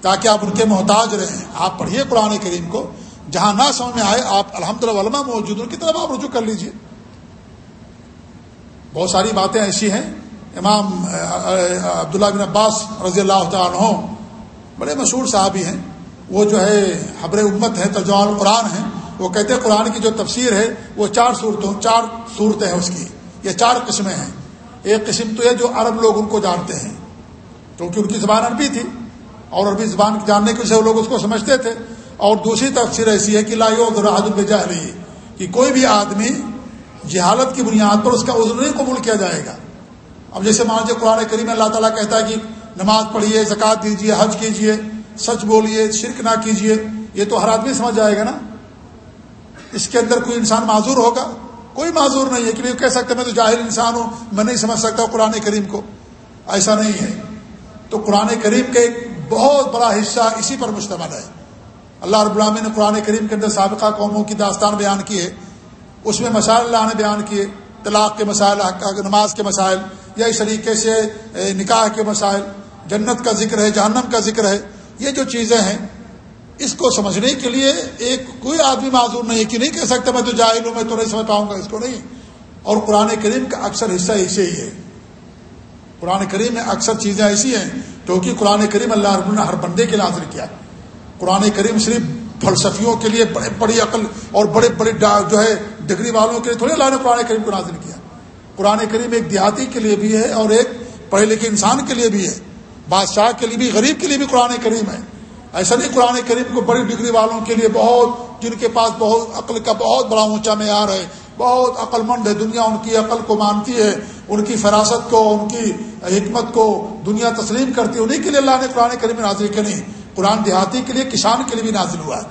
تاکہ آپ ان کے محتاج رہیں۔ آپ پڑھیے قرآن کریم کو۔ جہاں نہ سمجھ میں آئے، آپ الحمد للہ علما موجود ان کی طرف آپ رجوع کر لیجیے بہت ساری باتیں ایسی ہیں۔ امام عبداللہ بن عباس رضی اللہ تعالیٰ بڑے مشہور صحابی ہیں۔ وہ جو ہے حبر امت ہیں ترجمان القرآن ہیں۔ وہ کہتے ہیں قرآن کی جو تفسیر ہے، وہ چار صورتوں، چار صورتیں ہیں اس کی۔ یہ چار قسمیں ہیں۔ ایک قسم تو ہے جو عرب لوگ ان کو جانتے ہیں، کیونکہ ان کی زبان عربی تھی، اور عربی زبان جاننے کے وہ لوگ اس کو سمجھتے تھے۔ اور دوسری تفسیر ایسی ہے کہ لائیو راحت البجا رہی کہ کوئی بھی آدمی جہالت کی بنیاد پر اس کا عذر نہیں قبول کیا جائے گا۔ اب جیسے مان لیجیے قرآن کریم اللہ تعالیٰ کہتا ہے کہ نماز پڑھیے، زکوٰۃ دیجیے، حج کیجیے، سچ بولیے، شرک نہ کیجیے، یہ تو ہر آدمی سمجھ جائے گا نا؟ اس کے اندر کوئی انسان معذور ہوگا؟ کوئی معذور نہیں ہے کہ کہہ سکتے میں تو جاہل انسان ہوں، میں نہیں سمجھ سکتا قرآن کریم کو۔ ایسا نہیں ہے۔ تو قرآن کریم کا ایک بہت بڑا حصہ اسی پر مشتمل ہے۔ اللہ رب العامی نے قرآن کریم کے اندر سابقہ قوموں کی داستان بیان کی ہے۔ اس میں مسائل اللہ نے بیان کیے، طلاق کے مسائل نماز کے مسائل، یا اس طریقے سے نکاح کے مسائل، جنت کا ذکر ہے، جہنم کا ذکر ہے۔ یہ جو چیزیں ہیں اس کو سمجھنے کے لیے ایک کوئی آدمی معذور نہیں ہے کہ نہیں کہہ سکتا میں تو جاہل ہوں، میں تو نہیں سمجھ پاؤں گا، اس کو نہیں۔ اور قرآن کریم کا اکثر حصہ ایسے ہی ہے۔ قرآن کریم میں اکثر چیزیں ایسی ہیں کیونکہ قرآن کریم اللہ رب نے ہر بندے کے نازل کیا۔ قرآن کریم صرف فلسفیوں کے لیے بڑے بڑی عقل اور بڑے بڑے جو ہے ڈگری والوں کے لیے تھوڑے اللہ نے قرآن کریم کو نازل کیا۔ قرآن کریم ایک دیہاتی کے لیے بھی ہے اور ایک پڑھے لکھے انسان کے لیے بھی ہے۔ بادشاہ کے لیے بھی، غریب کے لیے بھی قرآن کریم ہے۔ ایسا نہیں قرآن کریم کو بڑی ڈگری والوں کے لیے بہت، جن کے پاس بہت عقل کا بہت بڑا اونچا معیار ہے، بہت عقل مند ہے، دنیا ان کی عقل کو مانتی ہے، ان کی فراست کو، ان کی حکمت کو دنیا تسلیم کرتی ہے انہیں کے لیے اللہ نے قرآن کریم نازل کیا نہیں۔ قرآن دیہاتی کے لیے، کسان کے لیے بھی نازل ہوا ہے۔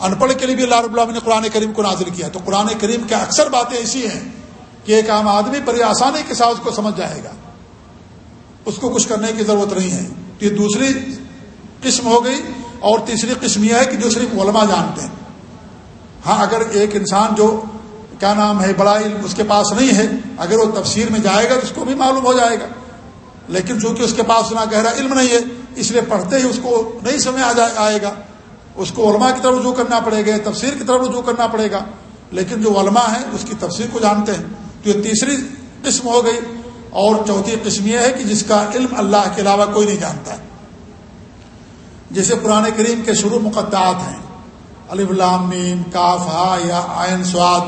ان پڑھ کے لیے بھی اللہ رب اللہ نے قرآن کریم کو نازل کیا۔ تو قرآن کریم کی اکثر باتیں ایسی ہیں کہ ایک عام آدمی بڑی آسانی کے ساتھ اس کو سمجھ جائے گا۔ اس کو کچھ کرنے کی ضرورت نہیں ہے۔ تو یہ دوسری قسم ہو گئی اور تیسری قسم یہ ہے کہ جو صرف علماء جانتے ہیں۔ ہاں اگر ایک انسان جو کیا نام ہے، بڑا علم اس کے پاس نہیں ہے، اگر وہ تفسیر میں جائے گا تو اس کو بھی معلوم ہو جائے گا۔ لیکن چونکہ اس کے پاس اتنا گہرا علم نہیں ہے، اس لیے پڑھتے ہی اس کو نہیں سمجھ آئے گا۔ اس کو علماء کی طرف رجوع کرنا پڑے گا، تفسیر کی طرف رجوع کرنا پڑے گا۔ لیکن جو علماء ہیں، اس کی تفسیر کو جانتے ہیں۔ تو یہ تیسری قسم ہو گئی۔ اور چوتھی قسم یہ ہے کہ جس کا علم اللہ کے علاوہ کوئی نہیں جانتا۔ ہے جیسے پرانے کریم کے شروع مقدعات ہیں۔ علی میم، کاف، ہا، یا آئن سواد،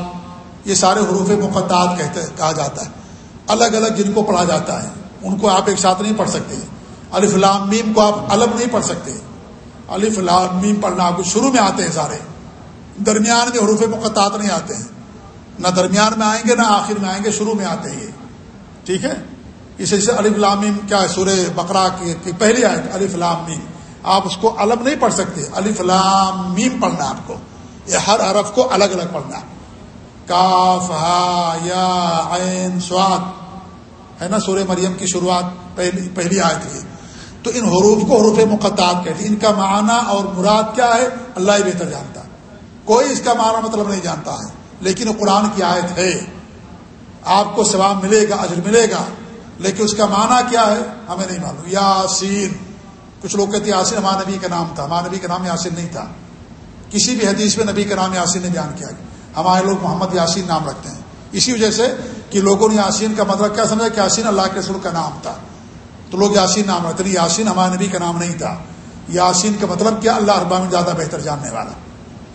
یہ سارے حروف مقدعات کہتے کہا جاتا ہے۔ الگ الگ جن کو پڑھا جاتا ہے، ان کو آپ ایک ساتھ نہیں پڑھ سکتے۔ الف لام میم کو آپ الگ نہیں پڑھ سکتے۔ الف لام میم پڑھنا آپ کو شروع میں آتے ہیں سارے۔ درمیان میں حروف مقطعات نہیں آتے ہیں۔ نہ درمیان میں آئیں گے، نہ آخر میں آئیں گے، شروع میں آتے ہیں۔ یہ ٹھیک ہے؟ اسی سے الف لامیم کیا ہے؟ سورہ بقرا کی پہلی آئے الف لام میم۔ آپ اس کو الگ نہیں پڑھ سکتے۔ الف لام میم پڑھنا آپ کو۔ یہ ہر حرف کو الگ الگ پڑھنا۔ کاف، ہا، یا، عین، سواد۔ ہے نا سورہ مریم کی شروعات پہلی پہلی آئے تھی تو ان حروف کو حروف مقدات کہتے ہیں۔ ان کا معنی اور مراد کیا ہے؟ اللہ ہی بہتر جانتا۔ کوئی اس کا معنی مطلب نہیں جانتا ہے۔ لیکن وہ قرآن کی آیت ہے۔ آپ کو ثواب ملے گا، اجر ملے گا۔ لیکن اس کا معنی کیا ہے؟ ہمیں نہیں معلوم۔ یاسین۔ کچھ لوگ کہتے ہیں یاسین ہمارا نبی کا نام تھا ہمارا نبی کا نام یاسین نہیں تھا۔ کسی بھی حدیث میں نبی کا نام یاسین نے بیان کیا ہمارے لوگ محمد یاسین نام رکھتے ہیں۔ اسی وجہ سے کہ لوگوں نے یاسین کا مطلب کیا سمجھا کہ یاسین اللہ کے رسول کا نام تھا۔ تو لوگ یاسین نام رکھتے ہیں یاسین ہمارے نبی کا نام نہیں تھا۔ یاسین کا مطلب کیا؟ اللہ اربا میں زیادہ بہتر جاننے والا۔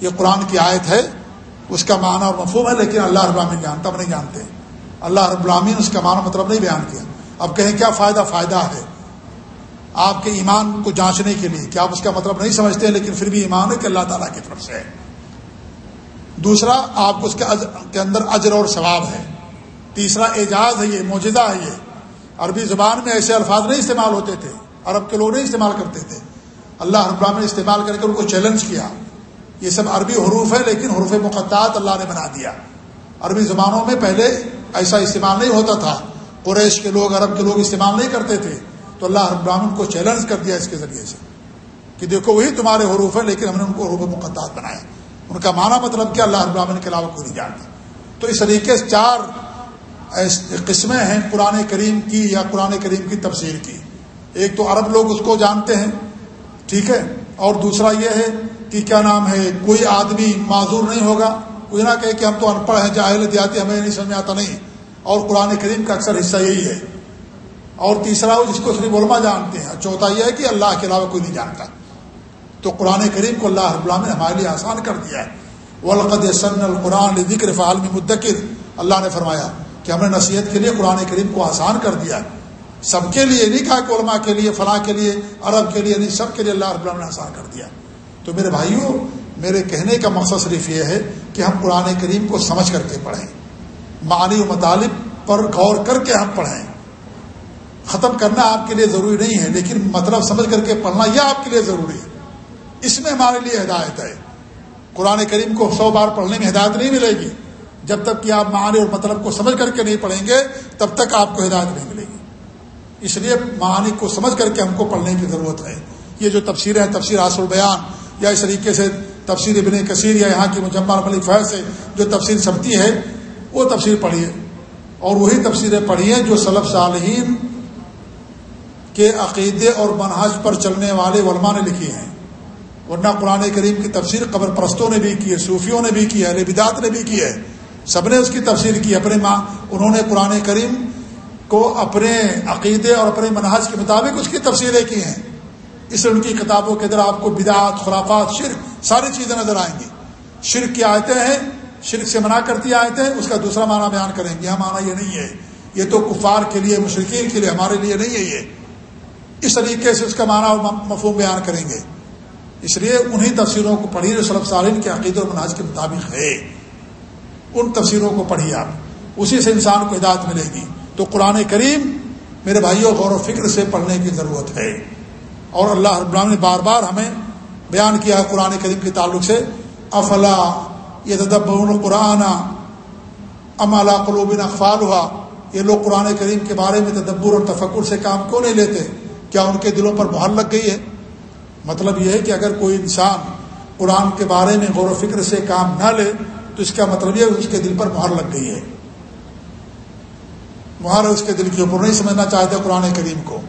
یہ قرآن کی آیت ہے، اس کا معنی اور مفہوم ہے، لیکن اللہ ابامین جانتا، ہم نہیں جانتے۔ اللہ رب العامین اس کا معنی مطلب نہیں بیان کیا۔ اب کہیں کیا فائدہ؟ فائدہ ہے۔ آپ کے ایمان کو جانچنے کے لیے کہ آپ اس کا مطلب نہیں سمجھتے لیکن پھر بھی ایمان ہے کہ اللہ تعالیٰ کی طرف سے۔ ہے دوسرا، آپ کو اس کے اندر اجر اور ثواب ہے۔ تیسرا، اعجاز ہے یہ موجودہ ہے یہ۔ عربی زبان میں ایسے الفاظ نہیں استعمال ہوتے تھے۔ عرب کے لوگ نہیں استعمال کرتے تھے۔ اللہ رب نے استعمال کر کے ان کو چیلنج کیا۔ یہ سب عربی حروف ہے لیکن حروف مقدات اللہ نے بنا دیا۔ عربی زبانوں میں پہلے ایسا استعمال نہیں ہوتا تھا۔ قریش کے لوگ، عرب کے لوگ استعمال نہیں کرتے تھے۔ تو اللہ رب العالمین کو چیلنج کر دیا اس کے ذریعے سے کہ دیکھو وہی تمہارے حروف ہے لیکن ہم نے ان کو حروف مقدات بنایا ان کا معنی مطلب کیا؟ اللہ رب العالمین کے علاوہ کوئی نہیں جانتا۔ تو اس طریقے سے چار قسمیں ہیں قرآن کریم کی یا قرآن کریم کی تفسیر کی۔ ایک تو عرب لوگ اس کو جانتے ہیں، ٹھیک ہے؟ اور دوسرا یہ ہے کہ کیا نام ہے، کوئی آدمی معذور نہیں ہوگا۔ کوئی نہ کہے کہ ہم تو ان پڑھ ہیں، جاہل دیاتی ہمیں نہیں سمجھ آتا، نہیں۔ اور قرآن کریم کا اکثر حصہ یہی ہے۔ اور تیسرا وہ جس کو صرف علما جانتے ہیں، چوتھا یہ ہے کہ اللہ کے علاوہ کوئی نہیں جانتا۔ تو قرآن کریم کو اللہ رب اللہ نے ہمارے لیے آسان کر دیا ہے۔ ولقد سن القرآن ذکر فعالمی مدکر اللہ نے فرمایا کہ ہم نے نصیحت کے لیے قرآن کریم کو آسان کر دیا ہے۔ سب کے لیے نہیں کہا کہ علماء کے لیے، فلاں کے لیے، عرب کے لیے نہیں، سب کے لیے اللہ رب اللہ نے آسان کر دیا تو میرے بھائیوں میرے کہنے کا مقصد صرف یہ ہے کہ ہم قرآن کریم کو سمجھ کر کے پڑھیں۔ معنی و مطالب پر غور کر کے ہم پڑھیں۔ ختم کرنا آپ کے لیے ضروری نہیں ہے، لیکن مطلب سمجھ کر کے پڑھنا یہ آپ کے لیے ضروری ہے۔ اس میں ہمارے لیے ہدایت ہے۔ قرآن کریم کو سو بار پڑھنے میں ہدایت نہیں ملے گی۔ جب تک کہ آپ معنی اور مطلب کو سمجھ کر کے نہیں پڑھیں گے، تب تک آپ کو ہدایت نہیں ملے گی۔ اس لیے معنی کو سمجھ کر کے ہم کو پڑھنے کی ضرورت ہے۔ یہ جو تفسیریں ہیں تفسیر آسر بیان یا اس طریقے سے تفسیر ابن کثیر، یا یہاں کی مجمع ملک فیض سے جو تفسیر سبتی ہے، وہ تفسیر پڑھیے۔ اور وہی تفسیریں پڑھیے جو صلب صالحین کے عقیدے اور منحج پر چلنے والے علماء نے لکھی ہیں۔ ورنہ قرآن کریم کی تفسیر قبر پرستوں نے بھی کی ہے، صوفیوں نے بھی کی ہے بدعت نے بھی کی ہے۔ سب نے اس کی تفسیر کی، اپنے ماں، انہوں نے قرآن کریم کو اپنے عقیدے اور اپنے منحج کے مطابق اس کی تفسیریں کی ہیں۔ اس ان کی کتابوں کے اندر آپ کو بدعت، خرافات، شرک، ساری چیزیں نظر آئیں گی۔ شرک کی آیتیں ہیں، شرک سے منع کرتی آیتیں، اس کا دوسرا معنی بیان کریں گے۔ یہ معنی یہ نہیں ہے، یہ تو کفار کے لیے مشرقین کے لیے، ہمارے لیے نہیں ہے یہ۔ اس طریقے سے اس کا معنی اور مفہوم بیان کریں گے۔ اس لیے انہی تفسیروں کو پڑھی جو سلب سالین کے عقید اور مناج کے مطابق ہے۔ ان تفسیروں کو پڑھیے آپ۔ اسی سے انسان کو ہدایت ملے گی۔ تو قرآن کریم میرے بھائیوں، غور و فکر سے پڑھنے کی ضرورت ہے۔ اور اللہ ابراہم نے بار بار ہمیں بیان کیا ہے قرآن کریم کے تعلق سے۔ افلا یہ تدبر قرآن امالا قلوبین اقفال ہوا یہ لوگ قرآن کریم کے بارے میں تدبر اور تفکر سے کام کیوں نہیں لیتے؟ کیا ان کے دلوں پر مہر لگ گئی ہے؟ مطلب یہ ہے کہ اگر کوئی انسان قرآن کے بارے میں غور و فکر سے کام نہ لے، تو اس کا مطلب یہ اس کے دل پر مہر لگ گئی ہے۔ مہر اس کے دل کے اوپر نہیں سمجھنا چاہتا قرآن کریم کو۔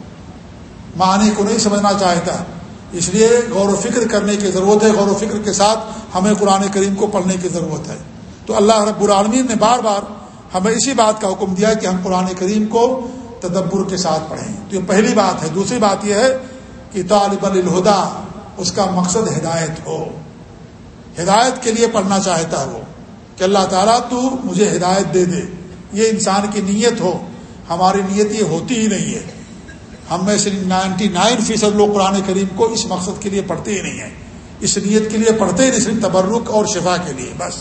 معنی کو نہیں سمجھنا چاہتا۔ اس لیے غور و فکر کرنے کی ضرورت ہے، غور و فکر کے ساتھ ہمیں قرآن کریم کو پڑھنے کی ضرورت ہے۔ تو اللہ رب العالمین نے بار بار ہمیں اسی بات کا حکم دیا کہ ہم قرآن کریم کو تدبر کے ساتھ پڑھیں۔ تو یہ پہلی بات ہے۔ دوسری بات یہ ہے کہ طالب الہدا، اس کا مقصد ہدایت ہو۔ ہدایت کے لیے پڑھنا چاہتا ہو کہ اللہ تعالیٰ تو مجھے ہدایت دے دے۔ یہ انسان کی نیت ہو۔ ہماری نیت یہ ہوتی ہی نہیں ہے۔ ہم میں سے نائنٹی نائن فیصد لوگ قرآن کریم کو اس مقصد کے لیے پڑھتے ہی نہیں ہیں۔ اس نیت کے لیے پڑھتے ہی نہیں، صرف تبرک اور شفا کے لیے بس۔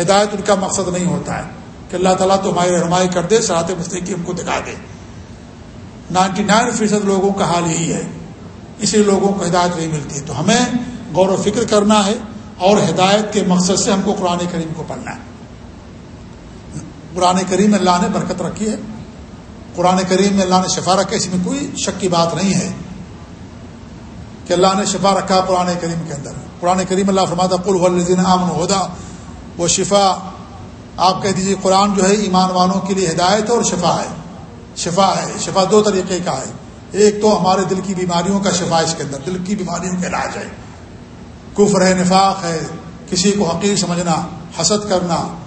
ہدایت ان کا مقصد نہیں ہوتا ہے کہ اللہ تعالیٰ تو ہماری رہنمائی کر دے سرات مستقی ہم کو دکھا دے۔ نائنٹی نائن فیصد لوگوں کا حال یہی ہے۔ اسی لوگوں کو ہدایت نہیں ملتی۔ تو ہمیں غور و فکر کرنا ہے اور ہدایت کے مقصد سے ہم کو قرآن کریم کو پڑھنا ہے۔ قرآن کریم اللہ نے برکت رکھی ہے۔ قرآن کریم میں اللہ نے شفا رکھا اس میں کوئی شک کی بات نہیں ہے کہ اللہ نے شفا رکھا قرآن کریم کے اندر۔ قرآن کریم اللہ فرماتا قل الزین امن ہدا وہ شفا، آپ کہہ دیجیے قرآن جو ہے ایمان والوں کے لیے ہدایت اور شفا ہے۔ شفا ہے، شفا دو طریقے کا ہے۔ ایک تو ہمارے دل کی بیماریوں کا شفا اس کے اندر، دل کی بیماریوں کا علاج ہے۔ کفر ہے، نفاق ہے، کسی کو حقیر سمجھنا، حسد کرنا،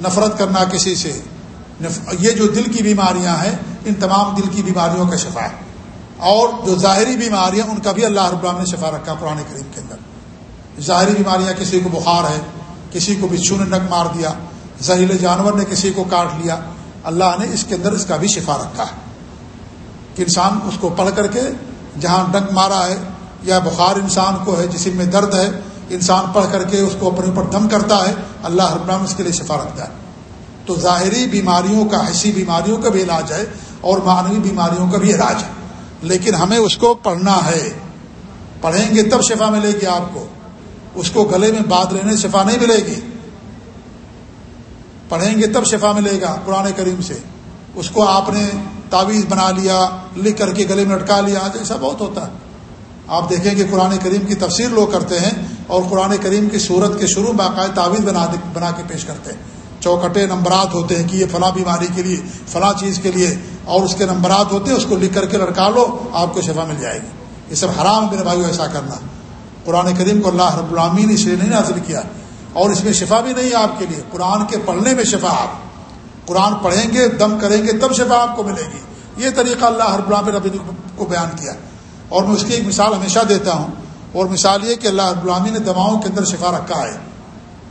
نفرت کرنا کسی سے۔ یہ جو دل کی بیماریاں ہیں، ان تمام دل کی بیماریوں کا شفا ہے۔ اور جو ظاہری بیماریاں، ان کا بھی اللہ رب العالمین نے شفا رکھا قرآن کریم کے اندر۔ ظاہری بیماریاں، کسی کو بخار ہے، کسی کو بچھو نے نک مار دیا زہیل جانور نے کسی کو کاٹ لیا اللہ نے اس کے اندر اس کا بھی شفا رکھا ہے کہ انسان اس کو پڑھ کر کے جہاں ڈنک مارا ہے یا بخار انسان کو ہے، جسم میں درد ہے، انسان پڑھ کر کے اس کو اپنے اوپر دم کرتا ہے، اللہ حربرام اس کے لیے شفا رکھتا ہے۔ تو ظاہری بیماریوں کا حصی بیماریوں کا بھی علاج ہے اور معنوی بیماریوں کا بھی علاج ہے۔ لیکن ہمیں اس کو پڑھنا ہے۔ پڑھیں گے تب شفا ملے گی آپ کو۔ اس کو گلے میں بات لینے شفا نہیں ملے گی۔ پڑھیں گے تب شفا ملے گا قرآن کریم سے۔ اس کو آپ نے تعویذ بنا لیا، لکھ کر کے گلے میں اٹکا لیا، ایسا بہت ہوتا ہے۔ آپ دیکھیں کہ قرآن کریم کی تفسیر لوگ کرتے ہیں اور قرآن کریم کی صورت کے شروع باقاعدہ تعویذ بنا بنا کے پیش کرتے ہیں۔ چوکٹے نمبرات ہوتے ہیں کہ یہ فلاں بیماری کے لیے، فلاں چیز کے لیے، اور اس کے نمبرات ہوتے ہیں، اس کو لکھ کر کے لڑکا لو، آپ کو شفا مل جائے گی۔ یہ سب حرام میرے بھائی ایسا کرنا۔ قرآن کریم کو اللہ رب العامین اس لیے نہیں حاصل کیا۔ اور اس میں شفا بھی نہیں ہے آپ کے لیے۔ قرآن کے پڑھنے میں شفا آپ۔ قرآن پڑھیں گے، دم کریں گے، تب شفا آپ کو ملے گی۔ یہ طریقہ اللہ ہر بلام ربی کو بیان کیا اور میں اس کی ایک مثال ہمیشہ دیتا ہوں۔ اور مثال یہ کہ اللہ غلامی نے دواؤں کے اندر شفا رکھا ہے۔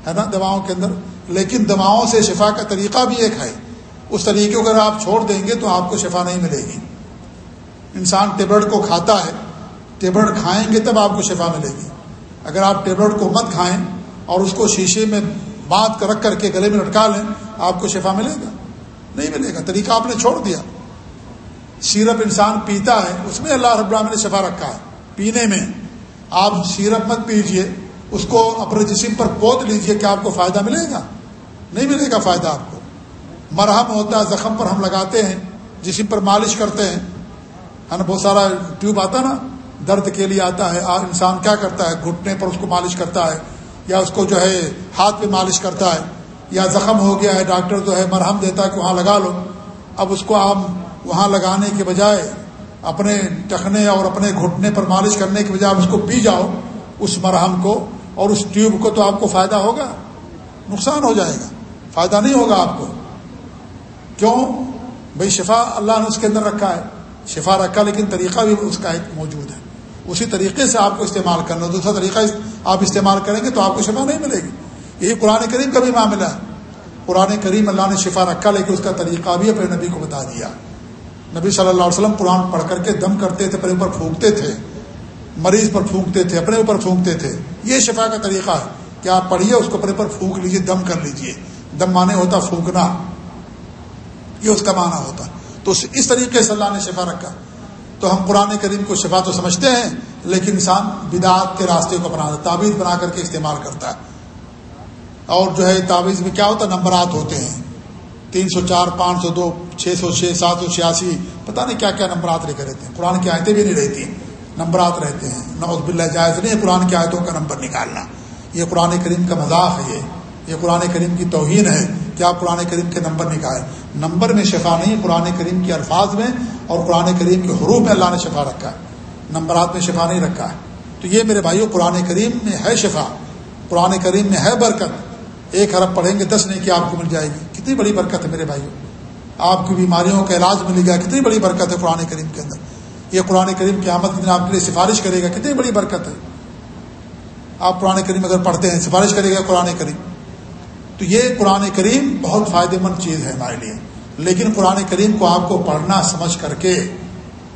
ہے نا؟ دواؤں کے اندر۔ لیکن دواؤں سے شفا کا طریقہ بھی ایک ہے۔ اس طریقے کو اگر آپ چھوڑ دیں گے تو آپ کو شفا نہیں ملے گی۔ انسان ٹیبلٹ کو کھاتا ہے ٹیبلٹ کھائیں گے تب آپ کو شفا ملے گی۔ اگر آپ ٹیبلٹ کو مت کھائیں اور اس کو شیشے میں باندھ کر رکھ کر کے گلے میں لٹکا لیں، آپ کو شفا ملے گا؟ نہیں ملے گا۔ طریقہ آپ نے چھوڑ دیا۔ سیرپ انسان پیتا ہے، اس میں اللہ رب العالمین نے شفا رکھا ہے۔ پینے میں آپ سیرپ مت پیجئے، اس کو اپنے جسم پر پوت لیجیے کہ آپ کو فائدہ ملے گا۔ نہیں ملے گا فائدہ آپ کو۔ مرہم ہوتا ہے، زخم پر ہم لگاتے ہیں، جسم پر مالش کرتے ہیں۔ ہے نا، بہت سارا ٹیوب آتا نا، درد کے لیے آتا ہے انسان کیا کرتا ہے؟ گھٹنے پر اس کو مالش کرتا ہے۔ یا اس کو جو ہے ہاتھ پہ مالش کرتا ہے، یا زخم ہو گیا ہے، ڈاکٹر جو ہے مرہم دیتا ہے کہ وہاں لگا لو۔ اب اس کو آپ وہاں لگانے کے بجائے، اپنے ٹکنے اور اپنے گھٹنے پر مالش کرنے کے بجائے اس کو پی جاؤ، اس مرہم کو، اور اس ٹیوب کو تو آپ کو فائدہ ہوگا۔ نقصان ہو جائے گا۔ فائدہ نہیں ہوگا آپ کو۔ کیوں؟ بھائی شفا اللہ نے اس کے اندر رکھا ہے۔ شفا رکھا لیکن طریقہ بھی اس کا ایک موجود ہے۔ اسی طریقے سے آپ کو استعمال کرنا دوسرا طریقہ آپ استعمال کریں گے تو آپ کو شفا نہیں ملے گی۔ یہی قرآن کریم کا بھی معاملہ ہے۔ قرآن کریم اللہ نے شفا رکھا لیکن اس کا طریقہ بھی اپنے نبی کو بتا دیا۔ نبی صلی اللہ علیہ وسلم قرآن پڑھ کر کے دم کرتے تھے، اپنے اوپر پھونکتے تھے۔ مریض پر پھونکتے تھے، اپنے اوپر پھونکتے تھے۔ یہ شفا کا طریقہ ہے۔ کہ آپ پڑھیے، اس کو اپنے اوپر پھونک لیجیے دم کر لیجیے دم مانے ہوتا پھونکنا۔ یہ اس کا معنی ہوتا تو اس طریقے سے اللہ نے شفا رکھا۔ تو ہم قرآن کریم کو شفا تو سمجھتے ہیں، لیکن انسان بدعات کے راستے کو اپنا، تعویذ بنا کر کے استعمال کرتا ہے۔ اور جو ہے، تعویذ میں کیا ہوتا ہے؟ نمبرات ہوتے ہیں۔ تین سو چار، پانچ سو دو، چھ سو چھ، سات سو چھیاسی، پتہ نہیں کیا کیا نمبرات لے کر رہتے ہیں۔ قرآن کی آیتیں بھی نہیں رہتی۔ نمبرات رہتے ہیں۔ نوز باللہ، جائز نہیں ہے قرآن کی آیتوں کا نمبر نکالنا۔ یہ قرآن کریم کا مذاق ہے۔ یہ یہ قرآن کریم کی توہین ہے۔ کہ آپ قرآن کریم کے نمبر نکالیں نمبر میں شفا نہیں قرآن کریم کے الفاظ میں اور قرآن کریم کے حروف میں اللہ نے شفا رکھا ہے۔ نمبرات میں شفا نہیں رکھا ہے۔ تو یہ میرے بھائیوں قرآن کریم میں ہے شفا۔ قرآن کریم میں ہے برکت۔ ایک حرف پڑھیں گے، دس نہیں کہ آپ کو مل جائے گی۔ کتنی بڑی برکت ہے میرے بھائیوں آپ کی بیماریوں کا علاج ملے گا۔ کتنی بڑی برکت ہے قرآن کریم کے اندر۔ یہ قرآن کریم کی آمد دن آپ کے لیے سفارش کرے گا۔ کتنی بڑی برکت ہے۔ آپ قرآن کریم اگر پڑھتے ہیں، سفارش کرے گا قرآن کریم۔ تو یہ قرآن کریم بہت فائدہ مند چیز ہے ہمارے لیے۔ لیکن قرآن کریم کو آپ کو پڑھنا سمجھ کر کے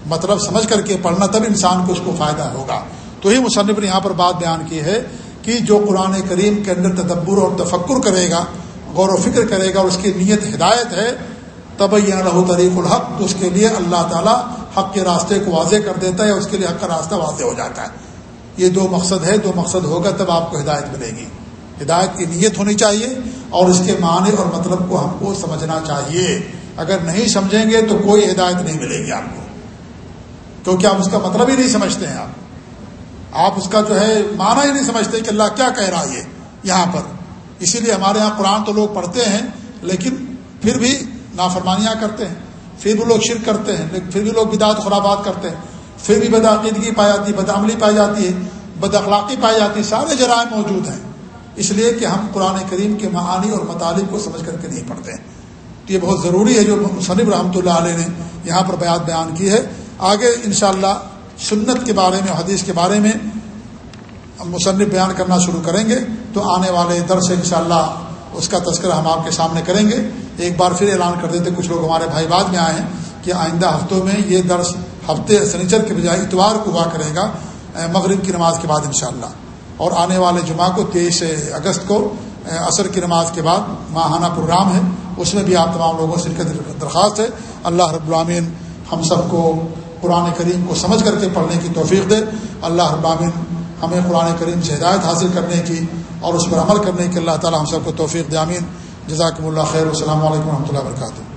مطلب سمجھ کر کے پڑھنا تب انسان کو اس کو فائدہ ہوگا۔ تو ہی مصنف نے یہاں پر بات بیان کی ہے کہ جو قرآن کریم کے اندر تدبر اور تفکر کرے گا، غور و فکر کرے گا اور اس کی نیت ہدایت ہے تب یہ لہو طریق الحق، تو اس کے لیے اللہ تعالیٰ حق کے راستے کو واضح کر دیتا ہے اس کے لیے حق کا راستہ واضح ہو جاتا ہے۔ یہ دو مقصد ہے، دو مقصد ہوگا تب آپ کو ہدایت ملے گی۔ ہدایت کی نیت ہونی چاہیے اور اس کے معنی اور مطلب کو ہم کو سمجھنا چاہیے۔ اگر نہیں سمجھیں گے تو کوئی ہدایت نہیں ملے گی آپ کو۔ کیونکہ آپ اس کا مطلب ہی نہیں سمجھتے ہیں آپ۔ آپ اس کا جو ہے معنی ہی نہیں سمجھتے کہ اللہ کیا کہہ رہا ہے یہاں پر۔ اسی لیے ہمارے یہاں قرآن تو لوگ پڑھتے ہیں، لیکن پھر بھی نافرمانیاں کرتے ہیں۔ پھر بھی لوگ شرک کرتے ہیں پھر بھی لوگ بدعت خرابات کرتے ہیں۔ پھر بھی بدعقیدگی پائی جاتی ہے بدعملی پائی جاتی ہے، بد اخلاقی پائی جاتی ہے، سارے جرائم موجود ہیں۔ اس لیے کہ ہم قرآن کریم کے معانی اور مطالب کو سمجھ کر کے نہیں پڑھتے ہیں۔ تو یہ بہت ضروری ہے جو مصنف رحمۃ اللہ علیہ نے یہاں پر بیات بیان کی ہے۔ آگے انشاءاللہ سنت کے بارے میں حدیث کے بارے میں مصنف بیان کرنا شروع کریں گے۔ تو آنے والے در سے انشاءاللہ اس کا تذکرہ ہم آپ کے سامنے کریں گے۔ ایک بار پھر اعلان کر دیتے کچھ لوگ ہمارے بھائی بعد میں آئے ہیں کہ آئندہ ہفتوں میں یہ درس ہفتے سنیچر کے بجائے اتوار کو ہوا کرے گا مغرب کی نماز کے بعد انشاءاللہ۔ اور آنے والے جمعہ کو تیئیس اگست کو عصر کی نماز کے بعد ماہانہ پروگرام ہے۔ اس میں بھی آپ تمام لوگوں سے درخواست ہے۔ اللہ رب العامین ہم سب کو قرآن کریم کو سمجھ کر کے پڑھنے کی توفیق دے۔ اللہ رب العامین ہمیں قرآن کریم سے ہدایت حاصل کرنے کی اور اس پر عمل کرنے کی اللہ تعالی ہم سب کو توفیق دامین جزاکم اللہ خیر۔ السلام علیکم و رحمۃ اللہ وبرکاتہ۔